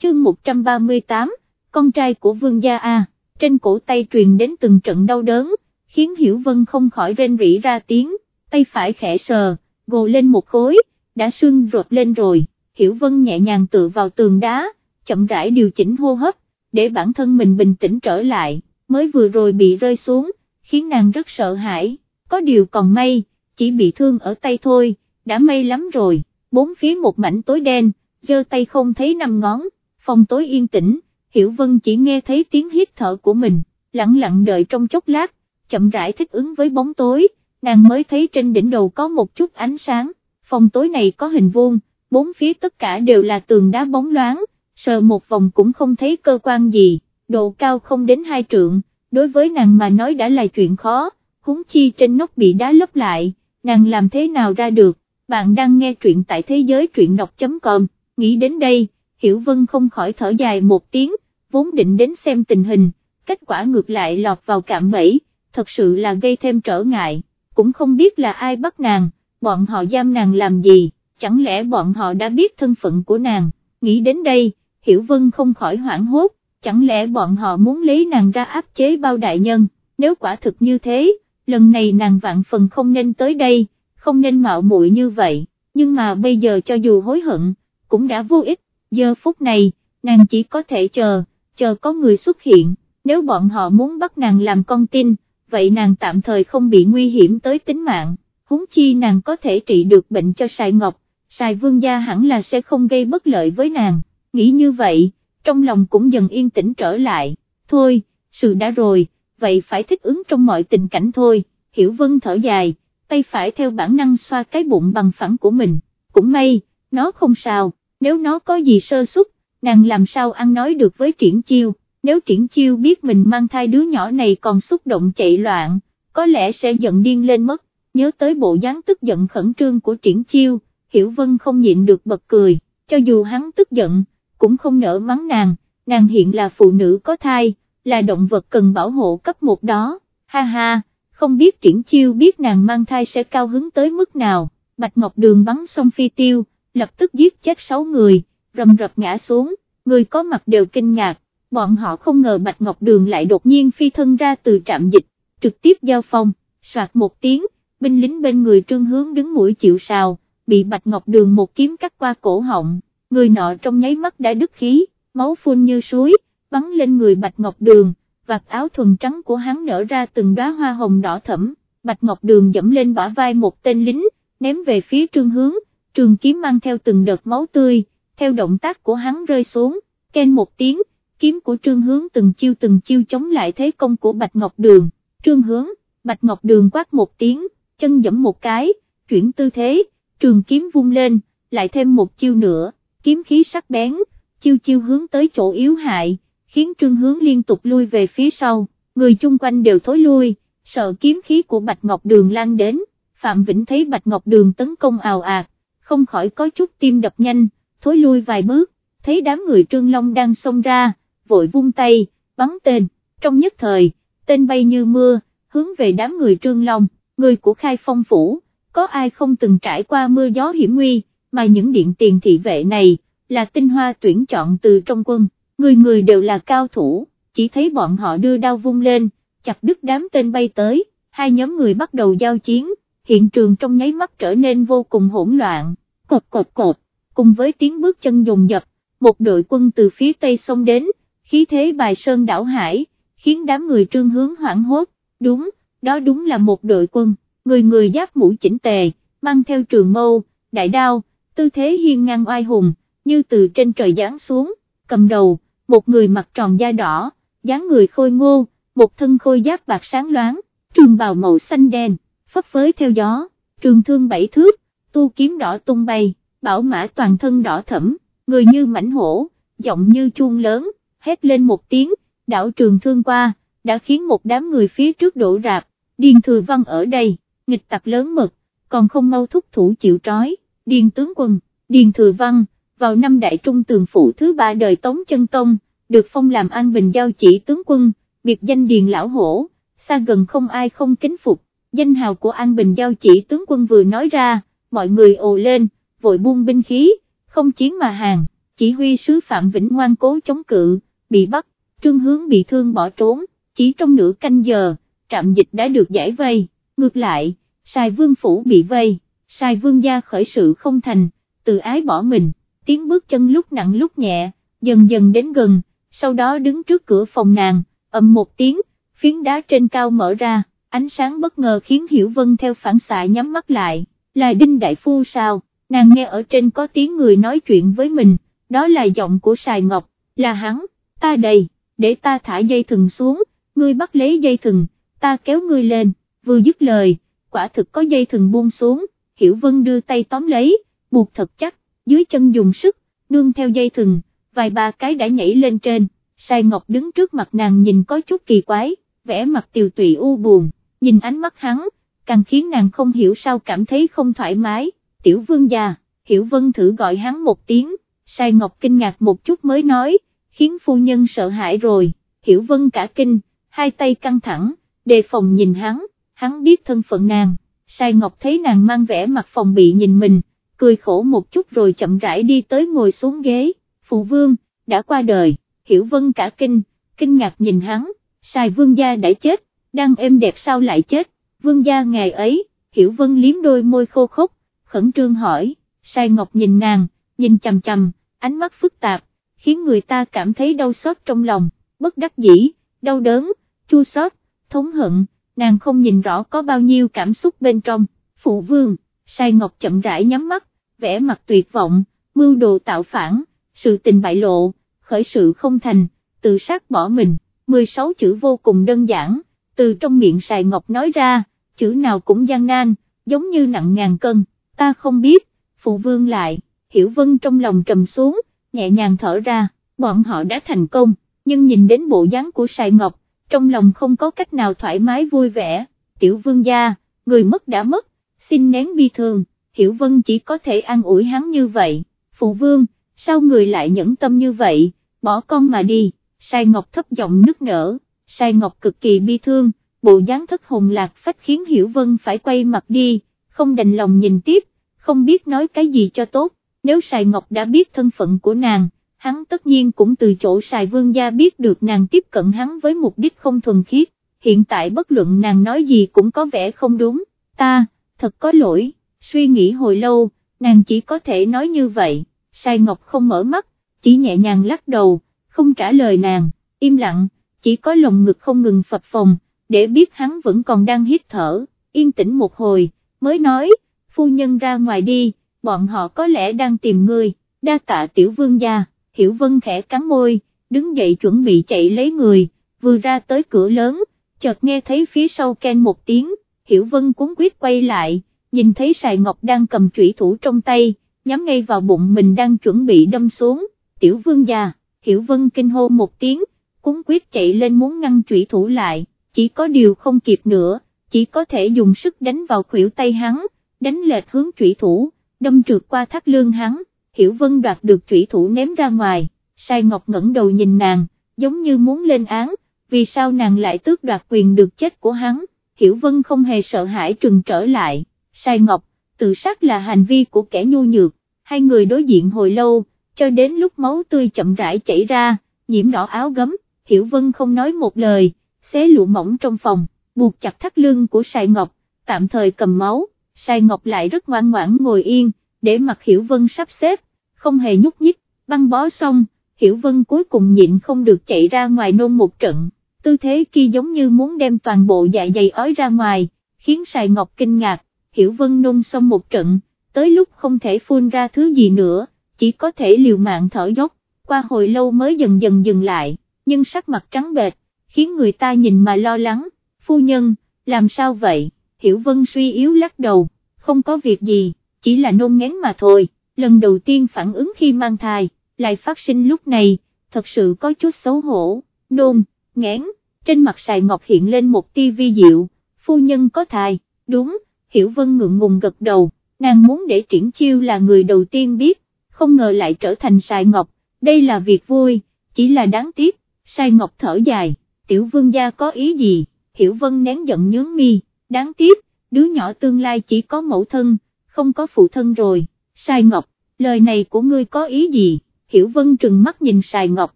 Chương 138, con trai của Vương Gia A, trên cổ tay truyền đến từng trận đau đớn, khiến Hiểu Vân không khỏi rên rỉ ra tiếng, tay phải khẽ sờ, gồ lên một khối, đã sưng rột lên rồi, Hiểu Vân nhẹ nhàng tựa vào tường đá, chậm rãi điều chỉnh hô hấp, để bản thân mình bình tĩnh trở lại, mới vừa rồi bị rơi xuống, khiến nàng rất sợ hãi, có điều còn may, chỉ bị thương ở tay thôi, đã may lắm rồi bốn phía một mảnh tối đen, giơ tay không thấy năm ngón, phòng tối yên tĩnh, Hiểu Vân chỉ nghe thấy tiếng hít thở của mình, lặng lặng đợi trong chốc lát, chậm rãi thích ứng với bóng tối, nàng mới thấy trên đỉnh đầu có một chút ánh sáng, phòng tối này có hình vuông, bốn phía tất cả đều là tường đá bóng loáng, sờ một vòng cũng không thấy cơ quan gì, độ cao không đến hai trượng, đối với nàng mà nói đã là chuyện khó, huống chi trên nóc bị đá lấp lại, nàng làm thế nào ra được, bạn đang nghe truyện tại thế giới truyện đọc.com, nghĩ đến đây, Hiểu Vân không khỏi thở dài một tiếng, vốn định đến xem tình hình, kết quả ngược lại lọt vào cạm bẫy, thật sự là gây thêm trở ngại, cũng không biết là ai bắt nàng, bọn họ giam nàng làm gì, chẳng lẽ bọn họ đã biết thân phận của nàng, nghĩ đến đây, Hiểu Vân không khỏi hoảng hốt, chẳng lẽ bọn họ muốn lấy nàng ra áp chế bao đại nhân, nếu quả thực như thế, lần này nàng vạn phần không nên tới đây, không nên mạo muội như vậy, nhưng mà bây giờ cho dù hối hận, cũng đã vô ích, giờ phút này, nàng chỉ có thể chờ, chờ có người xuất hiện, nếu bọn họ muốn bắt nàng làm con tin, vậy nàng tạm thời không bị nguy hiểm tới tính mạng, huống chi nàng có thể trị được bệnh cho Sài Ngọc, Sài Vương gia hẳn là sẽ không gây bất lợi với nàng, nghĩ như vậy, trong lòng cũng dần yên tĩnh trở lại, thôi, sự đã rồi, vậy phải thích ứng trong mọi tình cảnh thôi, Hiểu Vân thở dài, tay phải theo bản năng xoa cái bụng bằng phẳng của mình, cũng may, nó không sao, nếu nó có gì sơ suất, nàng làm sao ăn nói được với triển chiêu, nếu triển chiêu biết mình mang thai đứa nhỏ này còn xúc động chạy loạn, có lẽ sẽ giận điên lên mất, nhớ tới bộ dáng tức giận khẩn trương của triển chiêu, Hiểu Vân không nhịn được bật cười, cho dù hắn tức giận, cũng không nỡ mắng nàng, nàng hiện là phụ nữ có thai, là động vật cần bảo hộ cấp một đó, ha ha, không biết triển chiêu biết nàng mang thai sẽ cao hứng tới mức nào, Bạch Ngọc Đường bắn xong phi tiêu, lập tức giết chết 6 người, rầm rập ngã xuống, người có mặt đều kinh ngạc, bọn họ không ngờ Bạch Ngọc Đường lại đột nhiên phi thân ra từ trạm dịch, trực tiếp giao phong, soạt một tiếng, binh lính bên người trương hướng đứng mũi chịu sào, bị Bạch Ngọc Đường một kiếm cắt qua cổ họng, người nọ trong nháy mắt đã đứt khí, máu phun như suối, bắn lên người Bạch Ngọc Đường, vạt áo thuần trắng của hắn nở ra từng đóa hoa hồng đỏ thẫm, Bạch Ngọc Đường dẫm lên bả vai một tên lính, ném về phía trương hướng, trường kiếm mang theo từng đợt máu tươi, theo động tác của hắn rơi xuống, ken một tiếng, kiếm của trương hướng từng chiêu từng chiêu chống lại thế công của Bạch Ngọc Đường, trương hướng, Bạch Ngọc Đường quát một tiếng, chân dẫm một cái, chuyển tư thế, trường kiếm vung lên, lại thêm một chiêu nữa, kiếm khí sắc bén, chiêu chiêu hướng tới chỗ yếu hại, khiến trương hướng liên tục lui về phía sau, người chung quanh đều thối lui, sợ kiếm khí của Bạch Ngọc Đường lan đến, Phạm Vĩnh thấy Bạch Ngọc Đường tấn công ào ạt, không khỏi có chút tim đập nhanh, thối lui vài bước, thấy đám người Trương Long đang xông ra, vội vung tay, bắn tên, trong nhất thời, tên bay như mưa, hướng về đám người Trương Long, người của khai phong phủ, có ai không từng trải qua mưa gió hiểm nguy, mà những điện tiền thị vệ này, là tinh hoa tuyển chọn từ trong quân, người người đều là cao thủ, chỉ thấy bọn họ đưa đao vung lên, chặt đứt đám tên bay tới, hai nhóm người bắt đầu giao chiến, hiện trường trong nháy mắt trở nên vô cùng hỗn loạn, cột cột cột, cùng với tiếng bước chân dồn dập, một đội quân từ phía tây xông đến, khí thế bài sơn đảo hải, khiến đám người trương hướng hoảng hốt, đúng, đó đúng là một đội quân, người người giáp mũ chỉnh tề, mang theo trường mâu, đại đao, tư thế hiên ngang oai hùng, như từ trên trời giáng xuống, cầm đầu, một người mặt tròn da đỏ, dáng người khôi ngô, một thân khôi giáp bạc sáng loáng, trường bào màu xanh đen, phấp phới theo gió, trường thương bảy thước, tu kiếm đỏ tung bay, bảo mã toàn thân đỏ thẫm, người như mảnh hổ, giọng như chuông lớn, hét lên một tiếng, đảo trường thương qua, đã khiến một đám người phía trước đổ rạp, điền thừa văn ở đây, nghịch tặc lớn mực, còn không mau thúc thủ chịu trói, điền tướng quân, điền thừa văn, vào năm đại trung tường phụ thứ ba đời Tống Chân Tông, được phong làm an bình giao chỉ tướng quân, biệt danh điền lão hổ, xa gần không ai không kính phục, danh hào của an bình giao chỉ tướng quân vừa nói ra, mọi người ồ lên, vội buông binh khí, không chiến mà hàng, chỉ huy sứ Phạm Vĩnh ngoan cố chống cự, bị bắt, trương hướng bị thương bỏ trốn, chỉ trong nửa canh giờ, trạm dịch đã được giải vây, ngược lại, sai Vương Phủ bị vây, sai Vương gia khởi sự không thành, tự ái bỏ mình, tiếng bước chân lúc nặng lúc nhẹ, dần dần đến gần, sau đó đứng trước cửa phòng nàng, ầm một tiếng, phiến đá trên cao mở ra, ánh sáng bất ngờ khiến Hiểu Vân theo phản xạ nhắm mắt lại, là Đinh Đại Phu sao, nàng nghe ở trên có tiếng người nói chuyện với mình, đó là giọng của Sài Ngọc, là hắn, ta đầy, để ta thả dây thừng xuống, ngươi bắt lấy dây thừng, ta kéo ngươi lên, vừa dứt lời, quả thực có dây thừng buông xuống, Hiểu Vân đưa tay tóm lấy, buộc thật chắc, dưới chân dùng sức, nương theo dây thừng, vài ba cái đã nhảy lên trên, Sai Ngọc đứng trước mặt nàng nhìn có chút kỳ quái, vẻ mặt tiều tụy u buồn, nhìn ánh mắt hắn, càng khiến nàng không hiểu sao cảm thấy không thoải mái, tiểu vương già, Hiểu Vân thử gọi hắn một tiếng, Sai Ngọc kinh ngạc một chút mới nói, khiến phu nhân sợ hãi rồi, Hiểu Vân cả kinh, hai tay căng thẳng, đề phòng nhìn hắn, hắn biết thân phận nàng, Sai Ngọc thấy nàng mang vẻ mặt phòng bị nhìn mình, cười khổ một chút rồi chậm rãi đi tới ngồi xuống ghế, phụ vương, đã qua đời, Hiểu Vân cả kinh, kinh ngạc nhìn hắn, Sai vương gia đã chết, đang êm đẹp sao lại chết, vương gia ngày ấy, Hiểu Vân liếm đôi môi khô khốc, khẩn trương hỏi, Sai Ngọc nhìn nàng, nhìn chầm chầm, ánh mắt phức tạp, khiến người ta cảm thấy đau xót trong lòng, bất đắc dĩ, đau đớn, chua xót, thống hận, nàng không nhìn rõ có bao nhiêu cảm xúc bên trong, phụ vương, sai ngọc chậm rãi nhắm mắt, vẻ mặt tuyệt vọng, mưu đồ tạo phản, sự tình bại lộ, khởi sự không thành, tự sát bỏ mình, 16 chữ vô cùng đơn giản, từ trong miệng sài ngọc nói ra, chữ nào cũng gian nan, giống như nặng ngàn cân, ta không biết, phụ vương lại, hiểu vân trong lòng trầm xuống, nhẹ nhàng thở ra, bọn họ đã thành công, nhưng nhìn đến bộ dáng của sài ngọc, trong lòng không có cách nào thoải mái vui vẻ, tiểu vương gia, người mất đã mất, xin nén bi thương, hiểu vân chỉ có thể an ủi hắn như vậy, phụ vương, sao người lại nhẫn tâm như vậy, bỏ con mà đi, sai ngọc thấp giọng nức nở, sai ngọc cực kỳ bi thương, bộ dáng thất hồn lạc phách khiến hiểu vân phải quay mặt đi, không đành lòng nhìn tiếp, không biết nói cái gì cho tốt, nếu Sài Ngọc đã biết thân phận của nàng, hắn tất nhiên cũng từ chỗ Sài Vương gia biết được nàng tiếp cận hắn với mục đích không thuần khiết, hiện tại bất luận nàng nói gì cũng có vẻ không đúng, ta, thật có lỗi, suy nghĩ hồi lâu, nàng chỉ có thể nói như vậy, Sai Ngọc không mở mắt, chỉ nhẹ nhàng lắc đầu, không trả lời nàng, im lặng, chỉ có lồng ngực không ngừng phập phồng, để biết hắn vẫn còn đang hít thở, yên tĩnh một hồi, mới nói, phu nhân ra ngoài đi, bọn họ có lẽ đang tìm người." đa tạ tiểu vương gia, hiểu vân khẽ cắn môi, đứng dậy chuẩn bị chạy lấy người, vừa ra tới cửa lớn, chợt nghe thấy phía sau ken một tiếng, hiểu vân cuốn quyết quay lại, nhìn thấy sài ngọc đang cầm chủy thủ trong tay, nhắm ngay vào bụng mình đang chuẩn bị đâm xuống, tiểu vương gia, hiểu vân kinh hô một tiếng, cúng quyết chạy lên muốn ngăn chủy thủ lại, chỉ có điều không kịp nữa, chỉ có thể dùng sức đánh vào khuỷu tay hắn, đánh lệch hướng chủy thủ đâm trượt qua thắt lương hắn, Hiểu Vân đoạt được chủy thủ ném ra ngoài, Sai Ngọc ngẩng đầu nhìn nàng, giống như muốn lên án, vì sao nàng lại tước đoạt quyền được chết của hắn, Hiểu Vân không hề sợ hãi trừng trở lại, Sai Ngọc, tự sát là hành vi của kẻ nhu nhược, hai người đối diện hồi lâu, cho đến lúc máu tươi chậm rãi chảy ra, nhiễm đỏ áo gấm, Hiểu Vân không nói một lời, xé lụa mỏng trong phòng, buộc chặt thắt lưng của Sai Ngọc, tạm thời cầm máu, Sai Ngọc lại rất ngoan ngoãn ngồi yên, để mặc Hiểu Vân sắp xếp, không hề nhúc nhích, băng bó xong, Hiểu Vân cuối cùng nhịn không được chạy ra ngoài nôn một trận, tư thế kia giống như muốn đem toàn bộ dạ dày ói ra ngoài, khiến Sài Ngọc kinh ngạc, Hiểu Vân nôn xong một trận, tới lúc không thể phun ra thứ gì nữa, chỉ có thể liều mạng thở dốc, qua hồi lâu mới dần dần dừng lại, nhưng sắc mặt trắng bệch, khiến người ta nhìn mà lo lắng, phu nhân, làm sao vậy? Hiểu Vân suy yếu lắc đầu, không có việc gì, chỉ là nôn ngén mà thôi, lần đầu tiên phản ứng khi mang thai, lại phát sinh lúc này, thật sự có chút xấu hổ, nôn, ngén, trên mặt sài ngọc hiện lên một tia vi diệu, phu nhân có thai, đúng, Hiểu Vân ngượng ngùng gật đầu, nàng muốn để triển chiêu là người đầu tiên biết, không ngờ lại trở thành sài ngọc, đây là việc vui, chỉ là đáng tiếc, sài ngọc thở dài, tiểu vương gia có ý gì, Hiểu Vân nén giận nhướng mi, đáng tiếc, đứa nhỏ tương lai chỉ có mẫu thân, không có phụ thân rồi, Sài Ngọc, lời này của ngươi có ý gì, Hiểu Vân trừng mắt nhìn Sài Ngọc,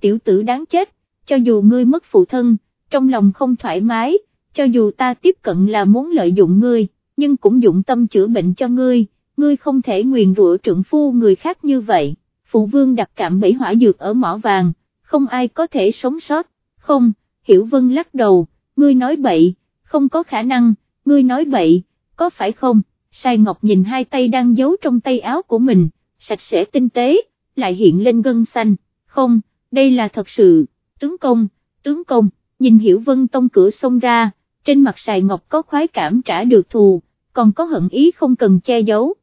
tiểu tử đáng chết, cho dù ngươi mất phụ thân, trong lòng không thoải mái, cho dù ta tiếp cận là muốn lợi dụng ngươi, nhưng cũng dụng tâm chữa bệnh cho ngươi, ngươi không thể nguyền rủa trượng phu người khác như vậy, phụ vương đặt cạm bẫy hỏa dược ở mỏ vàng, không ai có thể sống sót, không, Hiểu Vân lắc đầu, ngươi nói bậy, không có khả năng, ngươi nói bậy, có phải không, Sai Ngọc nhìn hai tay đang giấu trong tay áo của mình, sạch sẽ tinh tế, lại hiện lên gân xanh, không, đây là thật sự, tướng công, tướng công, nhìn Hiểu Vân tông cửa xông ra, trên mặt Sài Ngọc có khoái cảm trả được thù, còn có hận ý không cần che giấu.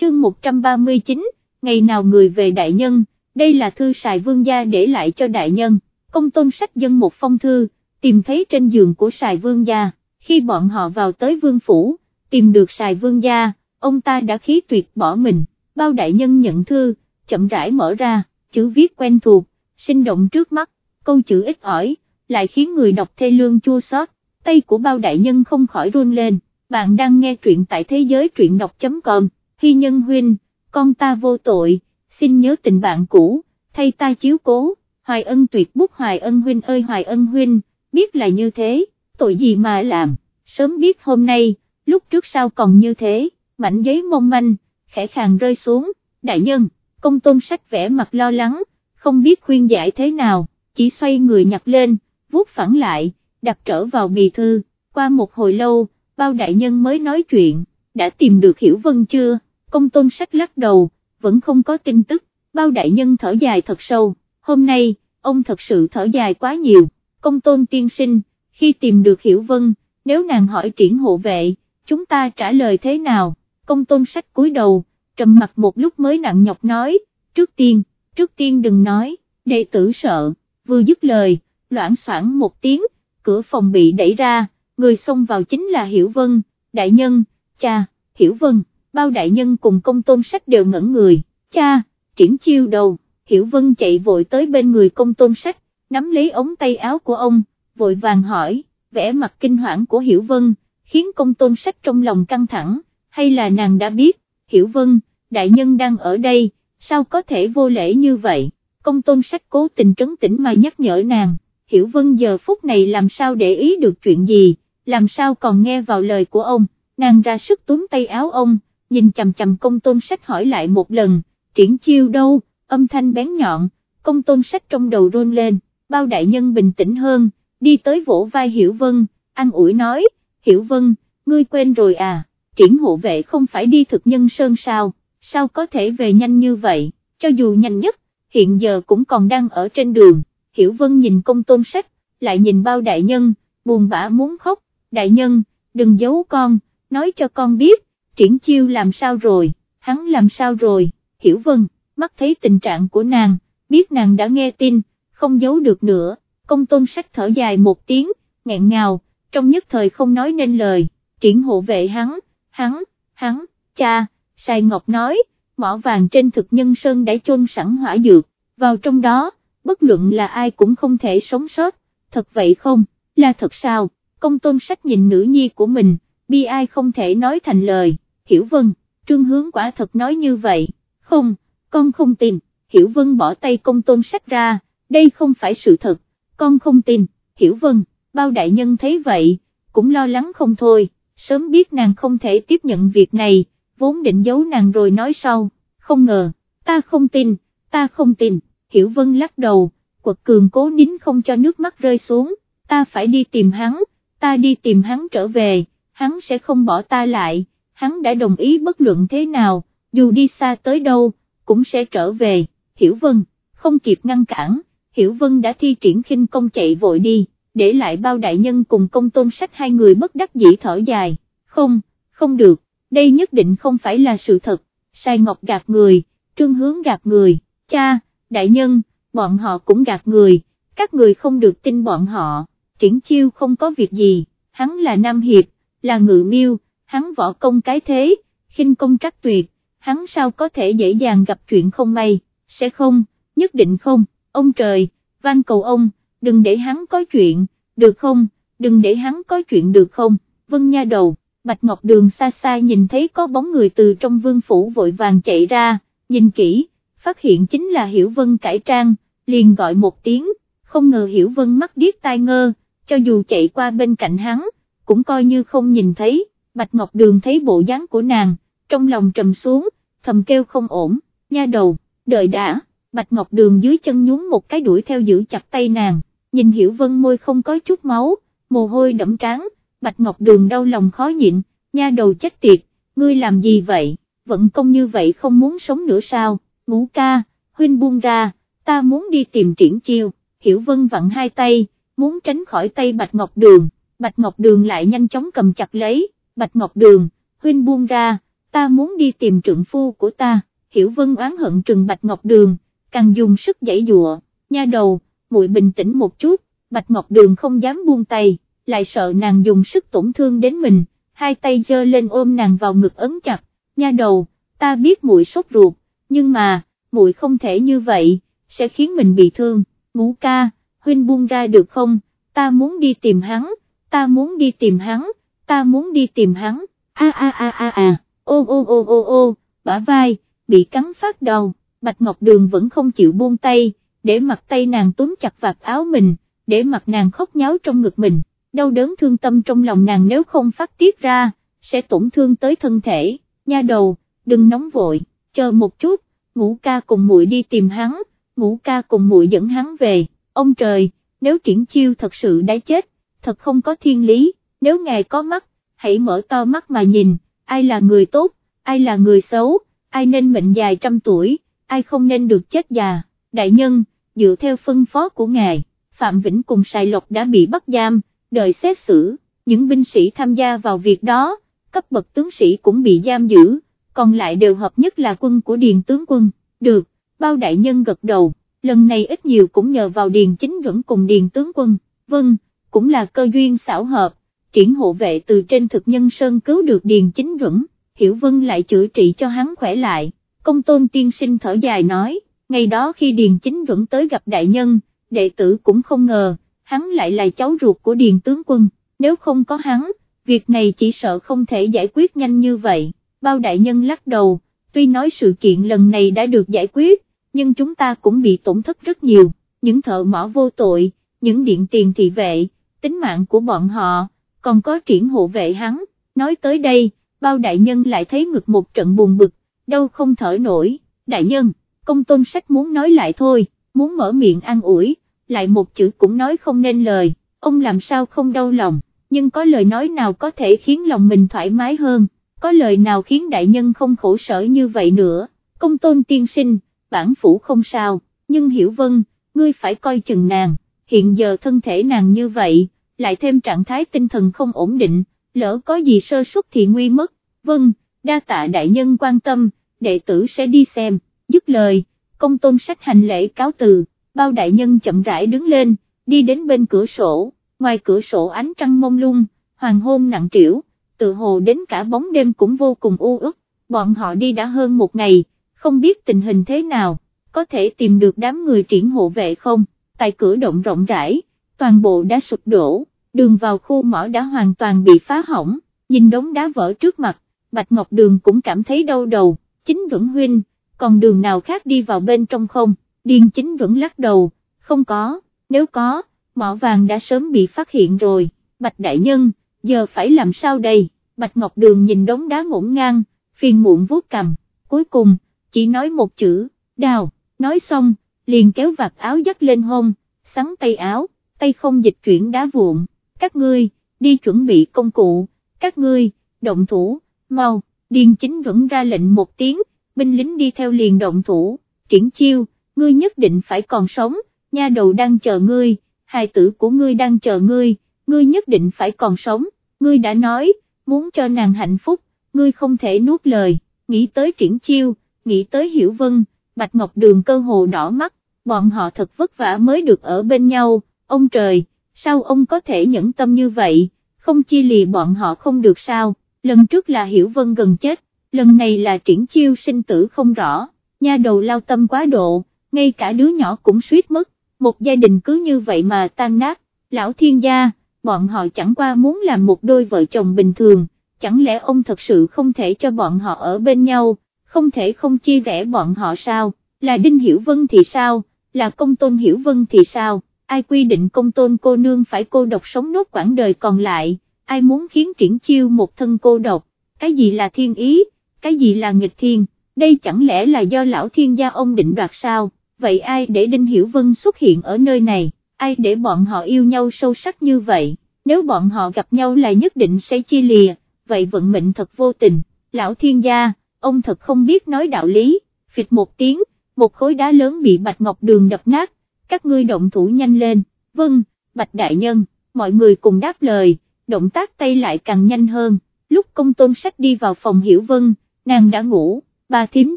Chương 139, ngày nào người về đại nhân, đây là thư Sài Vương gia để lại cho đại nhân, công tôn sách dân một phong thư, tìm thấy trên giường của Sài Vương gia, khi bọn họ vào tới Vương Phủ, tìm được Sài Vương gia, ông ta đã khí tuyệt bỏ mình, bao đại nhân nhận thư, chậm rãi mở ra, chữ viết quen thuộc, sinh động trước mắt, câu chữ ít ỏi, lại khiến người đọc thê lương chua xót. tay của bao đại nhân không khỏi run lên, bạn đang nghe truyện tại thế giới truyện đọc.com, Hy nhân huynh, con ta vô tội, xin nhớ tình bạn cũ, thay ta chiếu cố, hoài ân tuyệt bút hoài ân huynh ơi hoài ân huynh, biết là như thế, tội gì mà làm, sớm biết hôm nay, lúc trước sao còn như thế, mảnh giấy mong manh, khẽ khàng rơi xuống, đại nhân, công tôn sách vẽ mặt lo lắng, không biết khuyên giải thế nào, chỉ xoay người nhặt lên, vuốt phẳng lại, đặt trở vào bì thư, qua một hồi lâu, bao đại nhân mới nói chuyện, đã tìm được hiểu vân chưa, công tôn sách lắc đầu, vẫn không có tin tức, bao đại nhân thở dài thật sâu, hôm nay, ông thật sự thở dài quá nhiều, công tôn tiên sinh, khi tìm được hiểu vân, nếu nàng hỏi triển hộ vệ, chúng ta trả lời thế nào, công tôn sách cúi đầu, trầm mặt một lúc mới nặng nhọc nói, trước tiên, trước tiên đừng nói, đệ tử sợ, vừa dứt lời, loãng soảng một tiếng, cửa phòng bị đẩy ra, người xông vào chính là Hiểu Vân, đại nhân, cha, Hiểu Vân, bao đại nhân cùng công tôn sách đều ngẩn người, cha, triển chiêu đầu, Hiểu Vân chạy vội tới bên người công tôn sách, nắm lấy ống tay áo của ông, vội vàng hỏi, vẻ mặt kinh hoảng của Hiểu Vân, khiến công tôn sách trong lòng căng thẳng, hay là nàng đã biết, Hiểu Vân, đại nhân đang ở đây, sao có thể vô lễ như vậy, công tôn sách cố tình trấn tĩnh mà nhắc nhở nàng, Hiểu Vân giờ phút này làm sao để ý được chuyện gì, làm sao còn nghe vào lời của ông, nàng ra sức túm tay áo ông, nhìn chầm chầm công tôn sách hỏi lại một lần, triển chiêu đâu, âm thanh bén nhọn, công tôn sách trong đầu rôn lên, bao đại nhân bình tĩnh hơn, đi tới vỗ vai Hiểu Vân, ăn ủi nói, Hiểu Vân, ngươi quên rồi à, triển hộ vệ không phải đi thực nhân sơn sao, sao có thể về nhanh như vậy, cho dù nhanh nhất, hiện giờ cũng còn đang ở trên đường, Hiểu Vân nhìn công tôn sách, lại nhìn bao đại nhân, buồn bã muốn khóc, đại nhân, đừng giấu con, nói cho con biết, triển chiêu làm sao rồi, hắn làm sao rồi, Hiểu Vân, mắt thấy tình trạng của nàng, biết nàng đã nghe tin, không giấu được nữa, công tôn sách thở dài một tiếng, nghẹn ngào, trong nhất thời không nói nên lời, triển hộ vệ hắn, hắn, hắn, cha, Sai Ngọc nói, mỏ vàng trên thực nhân sơn đã chôn sẵn hỏa dược, vào trong đó, bất luận là ai cũng không thể sống sót, thật vậy không, là thật sao, công tôn sách nhìn nữ nhi của mình, bi ai không thể nói thành lời, hiểu vân, trương hướng quả thật nói như vậy, không, con không tin, hiểu vân bỏ tay công tôn sách ra, đây không phải sự thật, con không tin, hiểu vân, bao đại nhân thấy vậy, cũng lo lắng không thôi, sớm biết nàng không thể tiếp nhận việc này, vốn định giấu nàng rồi nói sau, không ngờ, ta không tin, ta không tin, hiểu vân lắc đầu, quật cường cố nín không cho nước mắt rơi xuống, ta phải đi tìm hắn, ta đi tìm hắn trở về, hắn sẽ không bỏ ta lại, hắn đã đồng ý bất luận thế nào, dù đi xa tới đâu, cũng sẽ trở về, hiểu vân, không kịp ngăn cản, hiểu vân đã thi triển khinh công chạy vội đi, để lại bao đại nhân cùng công tôn sách hai người bất đắc dĩ thở dài, không, không được, đây nhất định không phải là sự thật, sai ngọc gạt người, trương hướng gạt người, cha, đại nhân, bọn họ cũng gạt người, các người không được tin bọn họ, triển chiêu không có việc gì, hắn là Nam Hiệp, là ngự miêu, hắn võ công cái thế, khinh công trắc tuyệt, hắn sao có thể dễ dàng gặp chuyện không may, sẽ không, nhất định không, ông trời, van cầu ông, đừng để hắn có chuyện, được không, đừng để hắn có chuyện được không, vân nha đầu, Bạch Ngọc Đường xa xa nhìn thấy có bóng người từ trong vương phủ vội vàng chạy ra, nhìn kỹ, phát hiện chính là Hiểu Vân cải trang, liền gọi một tiếng, không ngờ Hiểu Vân mắt điếc tai ngơ, cho dù chạy qua bên cạnh hắn, cũng coi như không nhìn thấy, Bạch Ngọc Đường thấy bộ dáng của nàng, trong lòng trầm xuống, thầm kêu không ổn, nha đầu, đợi đã, Bạch Ngọc Đường dưới chân nhún một cái đuổi theo giữ chặt tay nàng, nhìn Hiểu Vân môi không có chút máu, mồ hôi đẫm tráng, Bạch Ngọc Đường đau lòng khó nhịn, nha đầu chết tiệt, ngươi làm gì vậy, vận công như vậy không muốn sống nữa sao, ngũ ca, huynh buông ra, ta muốn đi tìm triển chiêu, hiểu vân vặn hai tay, muốn tránh khỏi tay Bạch Ngọc Đường, Bạch Ngọc Đường lại nhanh chóng cầm chặt lấy, Bạch Ngọc Đường, huynh buông ra, ta muốn đi tìm trượng phu của ta, hiểu vân oán hận trừng Bạch Ngọc Đường, càng dùng sức giãy dụa, nha đầu, muội bình tĩnh một chút, Bạch Ngọc Đường không dám buông tay, lại sợ nàng dùng sức tổn thương đến mình, hai tay giơ lên ôm nàng vào ngực ấn chặt, nha đầu, ta biết muội sốt ruột, nhưng mà, muội không thể như vậy, sẽ khiến mình bị thương, ngũ ca, huynh buông ra được không, ta muốn đi tìm hắn, ta muốn đi tìm hắn, ta muốn đi tìm hắn, a a a a a, ô ô ô ô ô, bả vai, bị cắn phát đầu, Bạch Ngọc Đường vẫn không chịu buông tay, để mặt tay nàng túm chặt vạt áo mình, để mặt nàng khóc nháo trong ngực mình, đau đớn thương tâm trong lòng nàng nếu không phát tiết ra, sẽ tổn thương tới thân thể, nha đầu, đừng nóng vội, chờ một chút, ngũ ca cùng muội đi tìm hắn, ngũ ca cùng muội dẫn hắn về, ông trời, nếu triển chiêu thật sự đã chết, thật không có thiên lý, nếu ngài có mắt, hãy mở to mắt mà nhìn, ai là người tốt, ai là người xấu, ai nên mệnh dài trăm tuổi, ai không nên được chết già, đại nhân, dựa theo phân phó của ngài, Phạm Vĩnh cùng Sài Lộc đã bị bắt giam, đợi xét xử, những binh sĩ tham gia vào việc đó, cấp bậc tướng sĩ cũng bị giam giữ, còn lại đều hợp nhất là quân của Điền tướng quân, được, bao đại nhân gật đầu, lần này ít nhiều cũng nhờ vào Điền chính dẫn cùng Điền tướng quân, vâng, cũng là cơ duyên xảo hợp, triển hộ vệ từ trên thực nhân sơn cứu được Điền chính dẫn, Hiểu Vân lại chữa trị cho hắn khỏe lại, công tôn tiên sinh thở dài nói, ngày đó khi Điền chính dẫn tới gặp đại nhân, đệ tử cũng không ngờ, hắn lại là cháu ruột của Điền tướng quân, nếu không có hắn, việc này chỉ sợ không thể giải quyết nhanh như vậy, bao đại nhân lắc đầu, tuy nói sự kiện lần này đã được giải quyết, nhưng chúng ta cũng bị tổn thất rất nhiều, những thợ mỏ vô tội, những điện tiền thị vệ, tính mạng của bọn họ, còn có triển hộ vệ hắn, nói tới đây, bao đại nhân lại thấy ngực một trận buồn bực, đâu không thở nổi, đại nhân, công tôn sách muốn nói lại thôi, muốn mở miệng an ủi, lại một chữ cũng nói không nên lời, ông làm sao không đau lòng, nhưng có lời nói nào có thể khiến lòng mình thoải mái hơn, có lời nào khiến đại nhân không khổ sở như vậy nữa, công tôn tiên sinh, bản phủ không sao, nhưng hiểu vân, ngươi phải coi chừng nàng, hiện giờ thân thể nàng như vậy, lại thêm trạng thái tinh thần không ổn định, lỡ có gì sơ suất thì nguy mất, vâng, đa tạ đại nhân quan tâm, đệ tử sẽ đi xem, dứt lời, công tôn sách hành lễ cáo từ, bao đại nhân chậm rãi đứng lên, đi đến bên cửa sổ, ngoài cửa sổ ánh trăng mông lung, hoàng hôn nặng trĩu, tự hồ đến cả bóng đêm cũng vô cùng u ức, bọn họ đi đã hơn một ngày, không biết tình hình thế nào, có thể tìm được đám người triển hộ vệ không, tại cửa động rộng rãi, toàn bộ đã sụp đổ, đường vào khu mỏ đã hoàn toàn bị phá hỏng, nhìn đống đá vỡ trước mặt, Bạch Ngọc Đường cũng cảm thấy đau đầu, chính vẫn huynh, còn đường nào khác đi vào bên trong không, điên chính vẫn lắc đầu, không có, nếu có, mỏ vàng đã sớm bị phát hiện rồi, Bạch Đại Nhân, giờ phải làm sao đây, Bạch Ngọc Đường nhìn đống đá ngổn ngang, phiền muộn vuốt cầm, cuối cùng, chỉ nói một chữ, đào, nói xong, liền kéo vạt áo dắt lên hông, sắn tay áo, tay không dịch chuyển đá vụn, các ngươi, đi chuẩn bị công cụ, các ngươi, động thủ, mau, điền chính vẫn ra lệnh một tiếng, binh lính đi theo liền động thủ, triển chiêu, ngươi nhất định phải còn sống, nha đầu đang chờ ngươi, hài tử của ngươi đang chờ ngươi, ngươi nhất định phải còn sống, ngươi đã nói, muốn cho nàng hạnh phúc, ngươi không thể nuốt lời, nghĩ tới triển chiêu, nghĩ tới hiểu vân, bạch ngọc đường cơ hồ đỏ mắt, bọn họ thật vất vả mới được ở bên nhau, ông trời, sao ông có thể nhẫn tâm như vậy, không chi lì bọn họ không được sao, lần trước là hiểu vân gần chết, lần này là triển chiêu sinh tử không rõ, nha đầu lao tâm quá độ, ngay cả đứa nhỏ cũng suýt mất, một gia đình cứ như vậy mà tan nát, lão thiên gia, bọn họ chẳng qua muốn làm một đôi vợ chồng bình thường, chẳng lẽ ông thật sự không thể cho bọn họ ở bên nhau, không thể không chia rẽ bọn họ sao, là Đinh Hiểu Vân thì sao, là công tôn Hiểu Vân thì sao, ai quy định công tôn cô nương phải cô độc sống nốt quãng đời còn lại, ai muốn khiến triển chiêu một thân cô độc, cái gì là thiên ý, cái gì là nghịch thiên, đây chẳng lẽ là do lão thiên gia ông định đoạt sao, vậy ai để Đinh Hiểu Vân xuất hiện ở nơi này, ai để bọn họ yêu nhau sâu sắc như vậy, nếu bọn họ gặp nhau là nhất định sẽ chia lìa, vậy vận mệnh thật vô tình, lão thiên gia, ông thật không biết nói đạo lý, phịch một tiếng, một khối đá lớn bị Bạch Ngọc Đường đập nát, các ngươi động thủ nhanh lên, vâng, Bạch Đại Nhân, mọi người cùng đáp lời, động tác tay lại càng nhanh hơn, lúc công tôn sách đi vào phòng Hiểu Vân, nàng đã ngủ, bà thím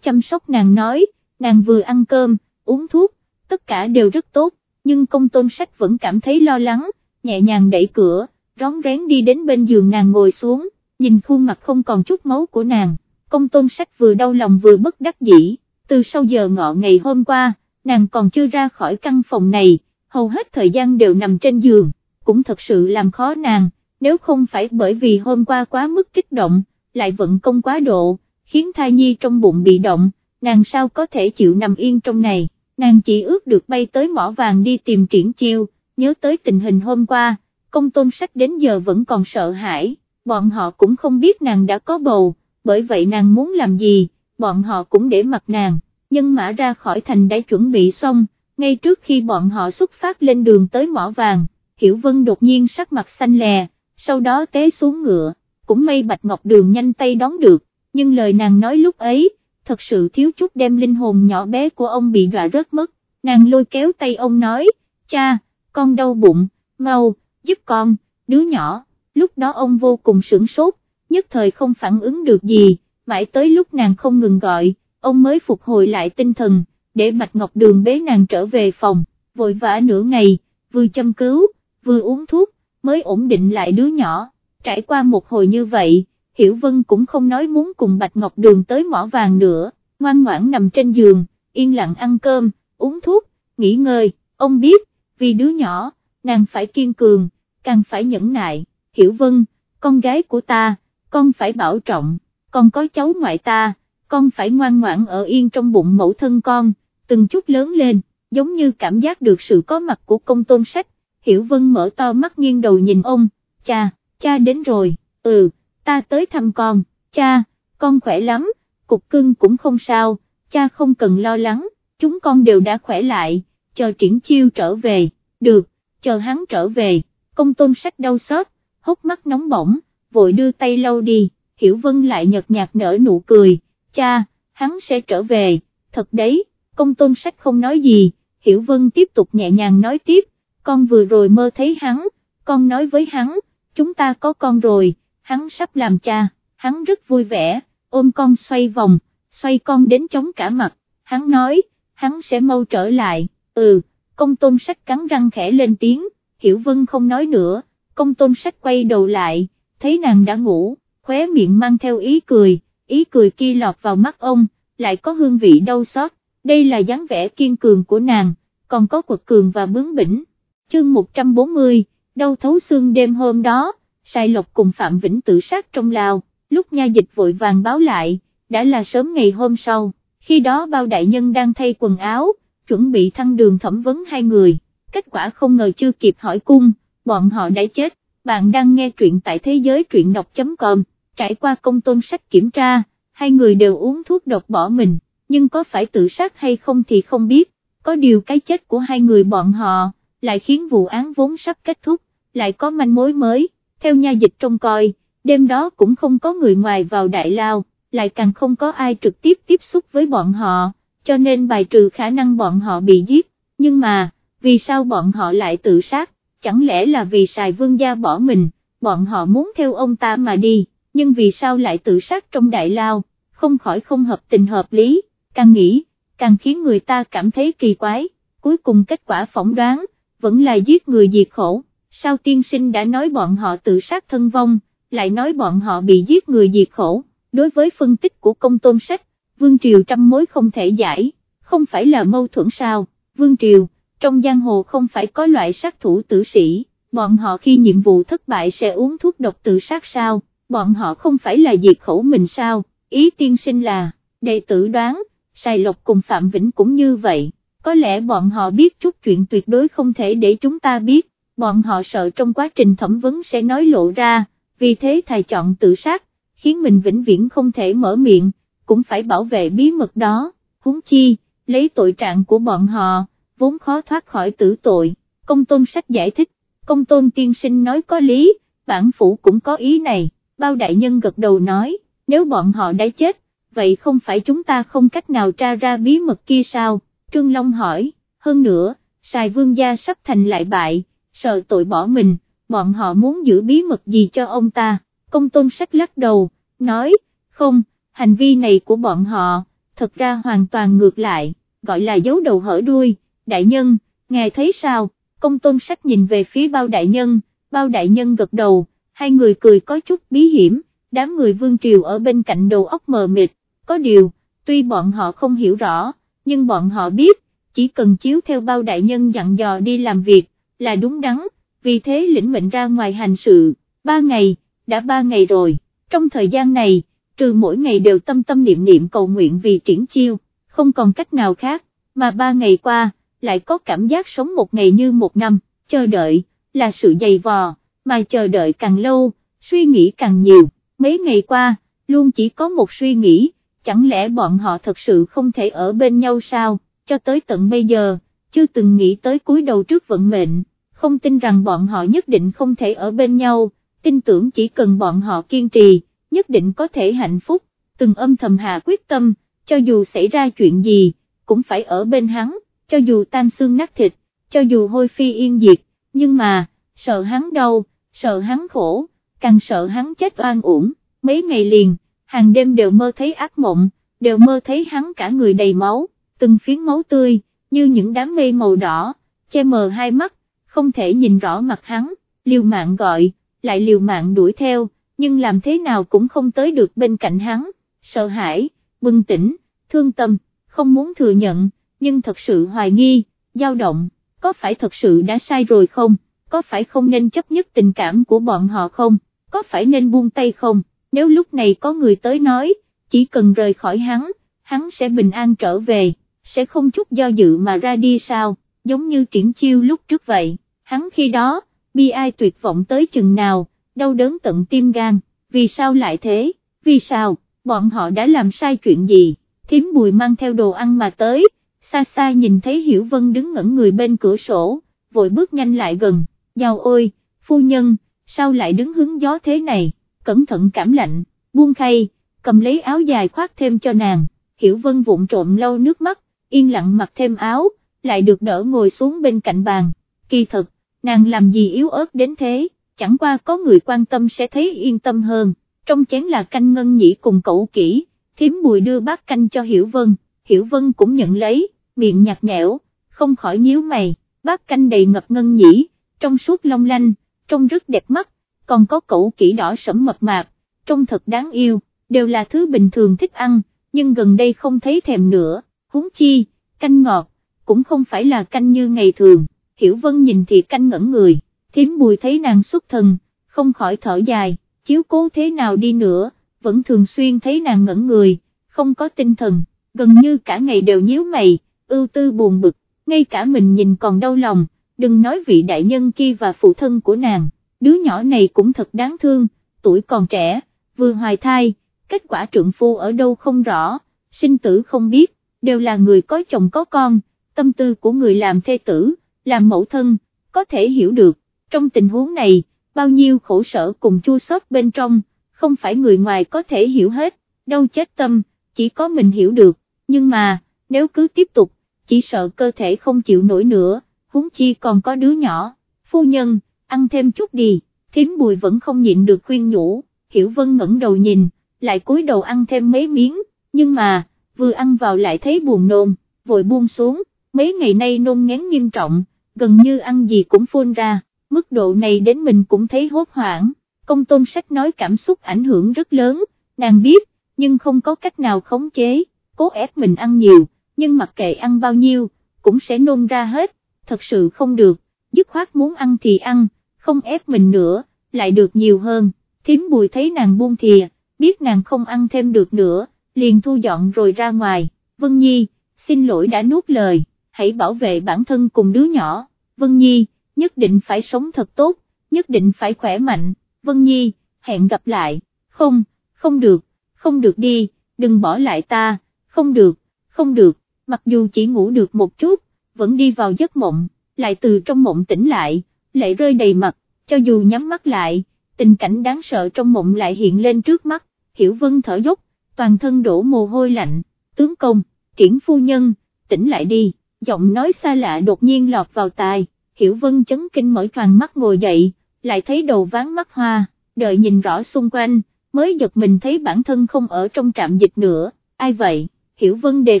chăm sóc nàng nói, nàng vừa ăn cơm, uống thuốc, tất cả đều rất tốt, nhưng công tôn sách vẫn cảm thấy lo lắng, nhẹ nhàng đẩy cửa, rón rén đi đến bên giường nàng ngồi xuống, nhìn khuôn mặt không còn chút máu của nàng, công tôn sách vừa đau lòng vừa bất đắc dĩ, từ sau giờ ngọ ngày hôm qua, nàng còn chưa ra khỏi căn phòng này, hầu hết thời gian đều nằm trên giường, cũng thật sự làm khó nàng, nếu không phải bởi vì hôm qua quá mức kích động, lại vận công quá độ, khiến thai nhi trong bụng bị động, nàng sao có thể chịu nằm yên trong này, nàng chỉ ước được bay tới mỏ vàng đi tìm triển chiêu, nhớ tới tình hình hôm qua, công tôn sách đến giờ vẫn còn sợ hãi, bọn họ cũng không biết nàng đã có bầu, bởi vậy nàng muốn làm gì, bọn họ cũng để mặc nàng, nhưng mã ra khỏi thành đã chuẩn bị xong, ngay trước khi bọn họ xuất phát lên đường tới mỏ vàng, Hiểu Vân đột nhiên sắc mặt xanh lè, sau đó té xuống ngựa, cũng may Bạch Ngọc Đường nhanh tay đón được, nhưng lời nàng nói lúc ấy, thật sự thiếu chút đem linh hồn nhỏ bé của ông bị đọa rớt mất, nàng lôi kéo tay ông nói, cha, con đau bụng, mau, giúp con, đứa nhỏ, lúc đó ông vô cùng sửng sốt, nhất thời không phản ứng được gì, mãi tới lúc nàng không ngừng gọi, ông mới phục hồi lại tinh thần, để Bạch Ngọc Đường bế nàng trở về phòng, vội vã nửa ngày, vừa châm cứu, vừa uống thuốc, mới ổn định lại đứa nhỏ, trải qua một hồi như vậy, Hiểu Vân cũng không nói muốn cùng Bạch Ngọc Đường tới mỏ vàng nữa, ngoan ngoãn nằm trên giường, yên lặng ăn cơm, uống thuốc, nghỉ ngơi, ông biết, vì đứa nhỏ, nàng phải kiên cường, càng phải nhẫn nại, Hiểu Vân, con gái của ta, con phải bảo trọng, con có cháu ngoại ta, con phải ngoan ngoãn ở yên trong bụng mẫu thân con, từng chút lớn lên, giống như cảm giác được sự có mặt của công tôn sách, Hiểu Vân mở to mắt nghiêng đầu nhìn ông, cha, cha đến rồi, ừ, ta tới thăm con, cha, con khỏe lắm, cục cưng cũng không sao, cha không cần lo lắng, chúng con đều đã khỏe lại, chờ triển chiêu trở về, được, chờ hắn trở về, công tôn sách đau xót, hốc mắt nóng bỏng, vội đưa tay lau đi, Hiểu Vân lại nhợt nhạt nở nụ cười, cha, hắn sẽ trở về, thật đấy, công tôn sách không nói gì, Hiểu Vân tiếp tục nhẹ nhàng nói tiếp, con vừa rồi mơ thấy hắn, con nói với hắn, chúng ta có con rồi, hắn sắp làm cha, hắn rất vui vẻ, ôm con xoay vòng, xoay con đến chống cả mặt, hắn nói, hắn sẽ mau trở lại, ừ, công tôn sách cắn răng khẽ lên tiếng, Hiểu Vân không nói nữa, công tôn sách quay đầu lại, thấy nàng đã ngủ, khóe miệng mang theo ý cười, ý cười kia lọt vào mắt ông, lại có hương vị đau xót, đây là dáng vẻ kiên cường của nàng, còn có quật cường và bướng bỉnh. Chương 140, đau thấu xương đêm hôm đó, Sai Lộc cùng Phạm Vĩnh tự sát trong lào. lúc nha dịch vội vàng báo lại, đã là sớm ngày hôm sau, khi đó bao đại nhân đang thay quần áo, chuẩn bị thăng đường thẩm vấn hai người, kết quả không ngờ chưa kịp hỏi cung, bọn họ đã chết, bạn đang nghe truyện tại thế giới truyện đọc.com, trải qua công tôn sách kiểm tra, hai người đều uống thuốc độc bỏ mình, nhưng có phải tự sát hay không thì không biết, có điều cái chết của hai người bọn họ, lại khiến vụ án vốn sắp kết thúc, lại có manh mối mới, theo nha dịch trông coi, đêm đó cũng không có người ngoài vào đại lao, lại càng không có ai trực tiếp tiếp xúc với bọn họ, cho nên bài trừ khả năng bọn họ bị giết, nhưng mà, vì sao bọn họ lại tự sát, chẳng lẽ là vì xài vương gia bỏ mình, bọn họ muốn theo ông ta mà đi, nhưng vì sao lại tự sát trong đại lao, không khỏi không hợp tình hợp lý, càng nghĩ, càng khiến người ta cảm thấy kỳ quái, cuối cùng kết quả phỏng đoán, vẫn là giết người diệt khổ, sao tiên sinh đã nói bọn họ tự sát thân vong, lại nói bọn họ bị giết người diệt khổ, đối với phân tích của công tôn sách, Vương Triều trăm mối không thể giải, không phải là mâu thuẫn sao, Vương Triều, trong giang hồ không phải có loại sát thủ tử sĩ, bọn họ khi nhiệm vụ thất bại sẽ uống thuốc độc tự sát sao, bọn họ không phải là diệt khẩu mình sao, ý tiên sinh là, đệ tử đoán, Sài Lộc cùng Phạm Vĩnh cũng như vậy, có lẽ bọn họ biết chút chuyện tuyệt đối không thể để chúng ta biết, bọn họ sợ trong quá trình thẩm vấn sẽ nói lộ ra, vì thế thầy chọn tự sát, khiến mình vĩnh viễn không thể mở miệng, cũng phải bảo vệ bí mật đó, huống chi, lấy tội trạng của bọn họ, vốn khó thoát khỏi tử tội, công tôn sách giải thích, công tôn tiên sinh nói có lý, bản phủ cũng có ý này, bao đại nhân gật đầu nói, nếu bọn họ đã chết, vậy không phải chúng ta không cách nào tra ra bí mật kia sao, Trương Long hỏi, hơn nữa, xài vương gia sắp thành lại bại, sợ tội bỏ mình, bọn họ muốn giữ bí mật gì cho ông ta, công tôn sách lắc đầu, nói, không, hành vi này của bọn họ, thật ra hoàn toàn ngược lại, gọi là giấu đầu hở đuôi, đại nhân, nghe thấy sao, công tôn sách nhìn về phía bao đại nhân, bao đại nhân gật đầu, hai người cười có chút bí hiểm, đám người vương triều ở bên cạnh đầu óc mờ mịt, có điều, tuy bọn họ không hiểu rõ, nhưng bọn họ biết, chỉ cần chiếu theo bao đại nhân dặn dò đi làm việc, là đúng đắn, vì thế lĩnh mệnh ra ngoài hành sự, ba ngày, đã ba ngày rồi, trong thời gian này, trừ mỗi ngày đều tâm tâm niệm niệm cầu nguyện vì triển chiêu, không còn cách nào khác, mà ba ngày qua, lại có cảm giác sống một ngày như một năm, chờ đợi, là sự dày vò, mà chờ đợi càng lâu, suy nghĩ càng nhiều, mấy ngày qua, luôn chỉ có một suy nghĩ, chẳng lẽ bọn họ thật sự không thể ở bên nhau sao, cho tới tận bây giờ, chưa từng nghĩ tới cúi đầu trước vận mệnh, không tin rằng bọn họ nhất định không thể ở bên nhau, tin tưởng chỉ cần bọn họ kiên trì, nhất định có thể hạnh phúc, từng âm thầm hạ quyết tâm, cho dù xảy ra chuyện gì, cũng phải ở bên hắn, cho dù tan xương nát thịt, cho dù hôi phi yên diệt, nhưng mà, sợ hắn đau, sợ hắn khổ, càng sợ hắn chết oan uổng, mấy ngày liền, hàng đêm đều mơ thấy ác mộng, đều mơ thấy hắn cả người đầy máu, từng phiến máu tươi, như những đám mây màu đỏ, che mờ hai mắt, không thể nhìn rõ mặt hắn, liều mạng gọi, lại liều mạng đuổi theo, nhưng làm thế nào cũng không tới được bên cạnh hắn, sợ hãi, bừng tỉnh, thương tâm, không muốn thừa nhận, nhưng thật sự hoài nghi, dao động, có phải thật sự đã sai rồi không, có phải không nên chấp nhất tình cảm của bọn họ không, có phải nên buông tay không, nếu lúc này có người tới nói, chỉ cần rời khỏi hắn, hắn sẽ bình an trở về, sẽ không chút do dự mà ra đi sao, giống như triển chiêu lúc trước vậy, hắn khi đó, bi ai tuyệt vọng tới chừng nào, đau đớn tận tim gan, vì sao lại thế, vì sao, bọn họ đã làm sai chuyện gì, thím bùi mang theo đồ ăn mà tới, xa xa nhìn thấy Hiểu Vân đứng ngẩn người bên cửa sổ, vội bước nhanh lại gần, giao ôi, phu nhân, sao lại đứng hứng gió thế này, cẩn thận cảm lạnh, buông khay, cầm lấy áo dài khoác thêm cho nàng, Hiểu Vân vụng trộm lau nước mắt, yên lặng mặc thêm áo, lại được đỡ ngồi xuống bên cạnh bàn, kỳ thật, nàng làm gì yếu ớt đến thế, chẳng qua có người quan tâm sẽ thấy yên tâm hơn, trong chén là canh ngân nhĩ cùng cậu kỹ, thím bùi đưa bát canh cho Hiểu Vân, Hiểu Vân cũng nhận lấy, miệng nhạt nhẽo, không khỏi nhíu mày, bát canh đầy ngập ngân nhĩ, trong suốt long lanh, trông rất đẹp mắt, còn có cẩu kỹ đỏ sẫm mập mạp, trông thật đáng yêu, đều là thứ bình thường thích ăn, nhưng gần đây không thấy thèm nữa, huống chi, canh ngọt, cũng không phải là canh như ngày thường, Hiểu Vân nhìn thì canh ngẩn người, thím bùi thấy nàng xuất thần, không khỏi thở dài, chiếu cố thế nào đi nữa, vẫn thường xuyên thấy nàng ngẩn người, không có tinh thần, gần như cả ngày đều nhíu mày, ưu tư buồn bực, ngay cả mình nhìn còn đau lòng, đừng nói vị đại nhân kia và phụ thân của nàng, đứa nhỏ này cũng thật đáng thương, tuổi còn trẻ, vừa hoài thai, kết quả trượng phu ở đâu không rõ, sinh tử không biết, đều là người có chồng có con, tâm tư của người làm thê tử, làm mẫu thân, có thể hiểu được, trong tình huống này, bao nhiêu khổ sở cùng chua xót bên trong, không phải người ngoài có thể hiểu hết, đâu chết tâm, chỉ có mình hiểu được, nhưng mà, nếu cứ tiếp tục, chỉ sợ cơ thể không chịu nổi nữa, huống chi còn có đứa nhỏ, phu nhân, ăn thêm chút đi, thím bùi vẫn không nhịn được khuyên nhủ, hiểu vân ngẩng đầu nhìn, lại cúi đầu ăn thêm mấy miếng, nhưng mà, vừa ăn vào lại thấy buồn nôn, vội buông xuống, mấy ngày nay nôn ngén nghiêm trọng, gần như ăn gì cũng phun ra, mức độ này đến mình cũng thấy hốt hoảng, công tôn sách nói cảm xúc ảnh hưởng rất lớn, nàng biết, nhưng không có cách nào khống chế, cố ép mình ăn nhiều, nhưng mặc kệ ăn bao nhiêu, cũng sẽ nôn ra hết, thật sự không được, dứt khoát muốn ăn thì ăn, không ép mình nữa, lại được nhiều hơn, thím bùi thấy nàng buông thìa, biết nàng không ăn thêm được nữa, liền thu dọn rồi ra ngoài, Vân Nhi, xin lỗi đã nuốt lời, hãy bảo vệ bản thân cùng đứa nhỏ, Vân Nhi, nhất định phải sống thật tốt, nhất định phải khỏe mạnh, Vân Nhi, hẹn gặp lại, không, không được, không được đi, đừng bỏ lại ta, không được, không được, mặc dù chỉ ngủ được một chút, vẫn đi vào giấc mộng, lại từ trong mộng tỉnh lại, lệ rơi đầy mặt, cho dù nhắm mắt lại, tình cảnh đáng sợ trong mộng lại hiện lên trước mắt, Hiểu Vân thở dốc, toàn thân đổ mồ hôi lạnh, tướng công, triển phu nhân, tỉnh lại đi, giọng nói xa lạ đột nhiên lọt vào tai, Hiểu Vân chấn kinh mở toàn mắt ngồi dậy, lại thấy đầu ván mắt hoa, đợi nhìn rõ xung quanh, mới giật mình thấy bản thân không ở trong trạm dịch nữa, ai vậy, Hiểu Vân đề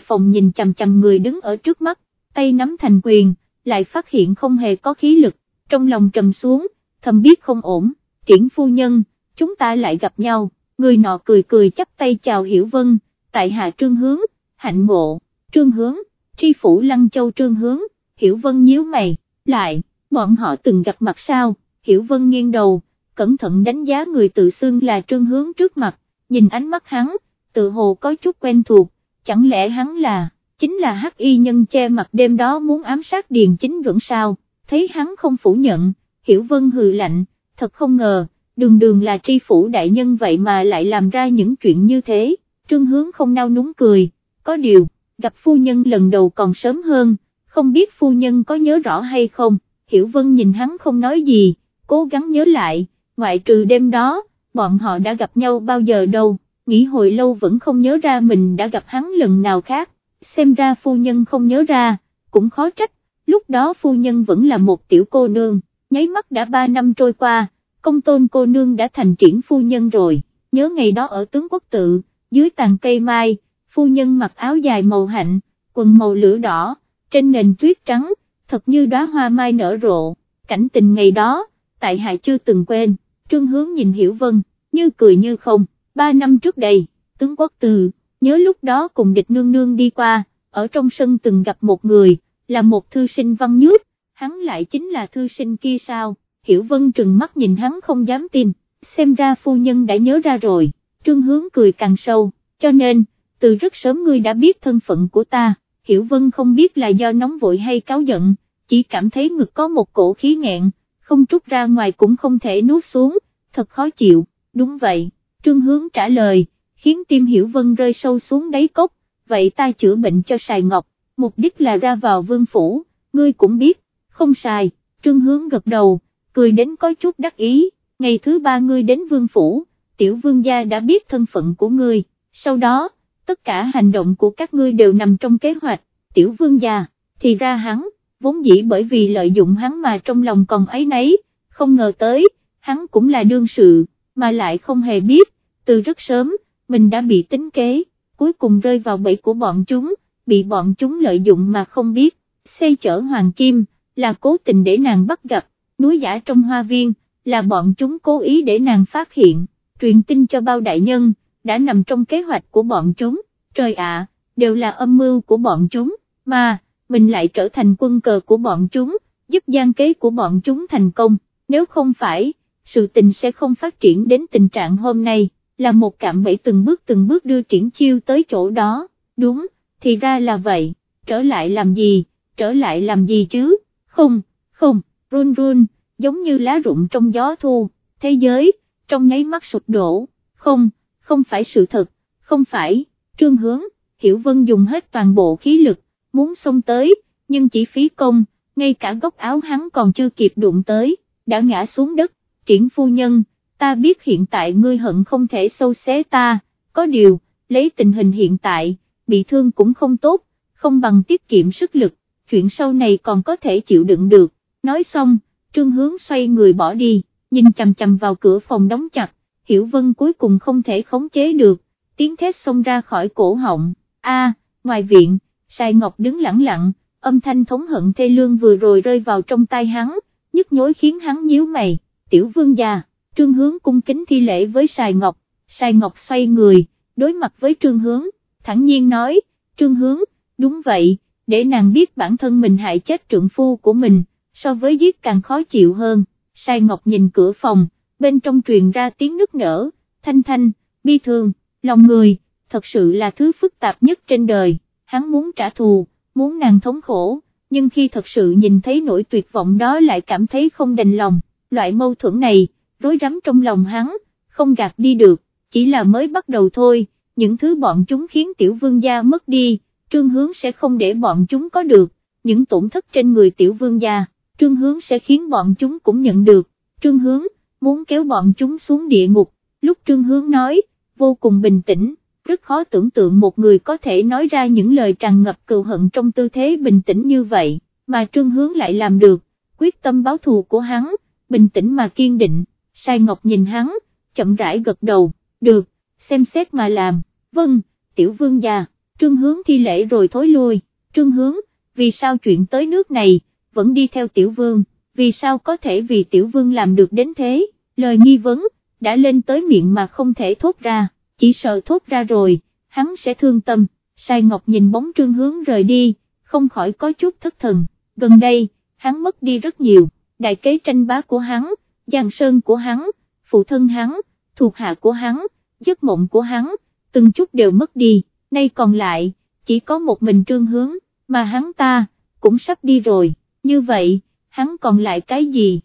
phòng nhìn chằm chằm người đứng ở trước mắt, tay nắm thành quyền, lại phát hiện không hề có khí lực, trong lòng trầm xuống, thầm biết không ổn, triển phu nhân, chúng ta lại gặp nhau, người nọ cười cười chắp tay chào Hiểu Vân, tại hạ trương hướng, hạnh ngộ, trương hướng, tri phủ lăng châu trương hướng, Hiểu Vân nhíu mày, lại, bọn họ từng gặp mặt sao, Hiểu Vân nghiêng đầu, cẩn thận đánh giá người tự xưng là trương hướng trước mặt, nhìn ánh mắt hắn, tự hồ có chút quen thuộc, chẳng lẽ hắn là, chính là hắc y nhân che mặt đêm đó muốn ám sát Điền Chính Duẩn sao, thấy hắn không phủ nhận, Hiểu Vân hừ lạnh, thật không ngờ, đường đường là tri phủ đại nhân vậy mà lại làm ra những chuyện như thế, trương hướng không nao núng cười, có điều, gặp phu nhân lần đầu còn sớm hơn, không biết phu nhân có nhớ rõ hay không, Hiểu Vân nhìn hắn không nói gì, cố gắng nhớ lại, ngoại trừ đêm đó, bọn họ đã gặp nhau bao giờ đâu, nghĩ hồi lâu vẫn không nhớ ra mình đã gặp hắn lần nào khác, xem ra phu nhân không nhớ ra, cũng khó trách, lúc đó phu nhân vẫn là một tiểu cô nương, nháy mắt đã ba năm trôi qua, công tôn cô nương đã thành triển phu nhân rồi, nhớ ngày đó ở tướng quốc tự, dưới tàn cây mai, phu nhân mặc áo dài màu hạnh, quần màu lửa đỏ, trên nền tuyết trắng, thật như đóa hoa mai nở rộ, cảnh tình ngày đó, tại hạ chưa từng quên, trương hướng nhìn hiểu vân, như cười như không, ba năm trước đây, tướng quốc từ, nhớ lúc đó cùng địch nương nương đi qua, ở trong sân từng gặp một người, là một thư sinh văn nhút, hắn lại chính là thư sinh kia sao, hiểu vân trừng mắt nhìn hắn không dám tin, xem ra phu nhân đã nhớ ra rồi, trương hướng cười càng sâu, cho nên, từ rất sớm ngươi đã biết thân phận của ta, hiểu vân không biết là do nóng vội hay cáo giận, chỉ cảm thấy ngực có một cổ khí nghẹn, không trút ra ngoài cũng không thể nuốt xuống, thật khó chịu, đúng vậy, trương hướng trả lời, khiến tim hiểu vân rơi sâu xuống đáy cốc, vậy ta chữa bệnh cho Sài Ngọc, mục đích là ra vào vương phủ, ngươi cũng biết, không sai, trương hướng gật đầu, cười đến có chút đắc ý, ngày thứ ba ngươi đến vương phủ, tiểu vương gia đã biết thân phận của ngươi, sau đó, tất cả hành động của các ngươi đều nằm trong kế hoạch, tiểu vương gia, thì ra hắn, vốn dĩ bởi vì lợi dụng hắn mà trong lòng còn ấy nấy, không ngờ tới, hắn cũng là đương sự, mà lại không hề biết, từ rất sớm, mình đã bị tính kế, cuối cùng rơi vào bẫy của bọn chúng, bị bọn chúng lợi dụng mà không biết, xây chở Hoàng Kim, là cố tình để nàng bắt gặp, núi giả trong hoa viên, là bọn chúng cố ý để nàng phát hiện, truyền tin cho bao đại nhân, đã nằm trong kế hoạch của bọn chúng, trời ạ, đều là âm mưu của bọn chúng, mà, mình lại trở thành quân cờ của bọn chúng, giúp gian kế của bọn chúng thành công, nếu không phải, sự tình sẽ không phát triển đến tình trạng hôm nay, là một cạm bẫy từng bước từng bước đưa triển chiêu tới chỗ đó, đúng, thì ra là vậy, trở lại làm gì, trở lại làm gì chứ, không, không, run run, giống như lá rụng trong gió thu, thế giới, trong nháy mắt sụp đổ, không, không phải sự thật, không phải, trương hướng, Hiểu Vân dùng hết toàn bộ khí lực, muốn xông tới, nhưng chỉ phí công, ngay cả góc áo hắn còn chưa kịp đụng tới, đã ngã xuống đất, triển phu nhân, ta biết hiện tại ngươi hận không thể sâu xé ta, có điều, lấy tình hình hiện tại, bị thương cũng không tốt, không bằng tiết kiệm sức lực, chuyện sau này còn có thể chịu đựng được, nói xong, trương hướng xoay người bỏ đi, nhìn chầm chầm vào cửa phòng đóng chặt, hiểu vân cuối cùng không thể khống chế được, tiếng thét xông ra khỏi cổ họng, a ngoài viện, Sài Ngọc đứng lặng lặng, âm thanh thống hận thê lương vừa rồi rơi vào trong tai hắn, nhức nhối khiến hắn nhíu mày, tiểu vương già, trương hướng cung kính thi lễ với Sài Ngọc, Sài Ngọc xoay người, đối mặt với trương hướng, thẳng nhiên nói, trương hướng, đúng vậy, để nàng biết bản thân mình hại chết trượng phu của mình, so với giết càng khó chịu hơn, Sài Ngọc nhìn cửa phòng, bên trong truyền ra tiếng nức nở, thanh thanh, bi thương, lòng người, thật sự là thứ phức tạp nhất trên đời, hắn muốn trả thù, muốn nàng thống khổ, nhưng khi thật sự nhìn thấy nỗi tuyệt vọng đó lại cảm thấy không đành lòng, loại mâu thuẫn này, rối rắm trong lòng hắn, không gạt đi được, chỉ là mới bắt đầu thôi, những thứ bọn chúng khiến tiểu vương gia mất đi, trương hướng sẽ không để bọn chúng có được, những tổn thất trên người tiểu vương gia, trương hướng sẽ khiến bọn chúng cũng nhận được, trương hướng, muốn kéo bọn chúng xuống địa ngục, lúc trương hướng nói, vô cùng bình tĩnh, rất khó tưởng tượng một người có thể nói ra những lời tràn ngập cừu hận trong tư thế bình tĩnh như vậy, mà Trương Hướng lại làm được, quyết tâm báo thù của hắn, bình tĩnh mà kiên định, Sai Ngọc nhìn hắn, chậm rãi gật đầu, được, xem xét mà làm, vâng, tiểu vương già, Trương Hướng thi lễ rồi thối lui, Trương Hướng, vì sao chuyện tới nước này, vẫn đi theo tiểu vương, vì sao có thể vì tiểu vương làm được đến thế, lời nghi vấn, đã lên tới miệng mà không thể thốt ra, chỉ sợ thốt ra rồi, hắn sẽ thương tâm, sai ngọc nhìn bóng trương hướng rời đi, không khỏi có chút thất thần, gần đây, hắn mất đi rất nhiều, đại kế tranh bá của hắn, giang sơn của hắn, phụ thân hắn, thuộc hạ của hắn, giấc mộng của hắn, từng chút đều mất đi, nay còn lại, chỉ có một mình trương hướng, mà hắn ta, cũng sắp đi rồi, như vậy, hắn còn lại cái gì?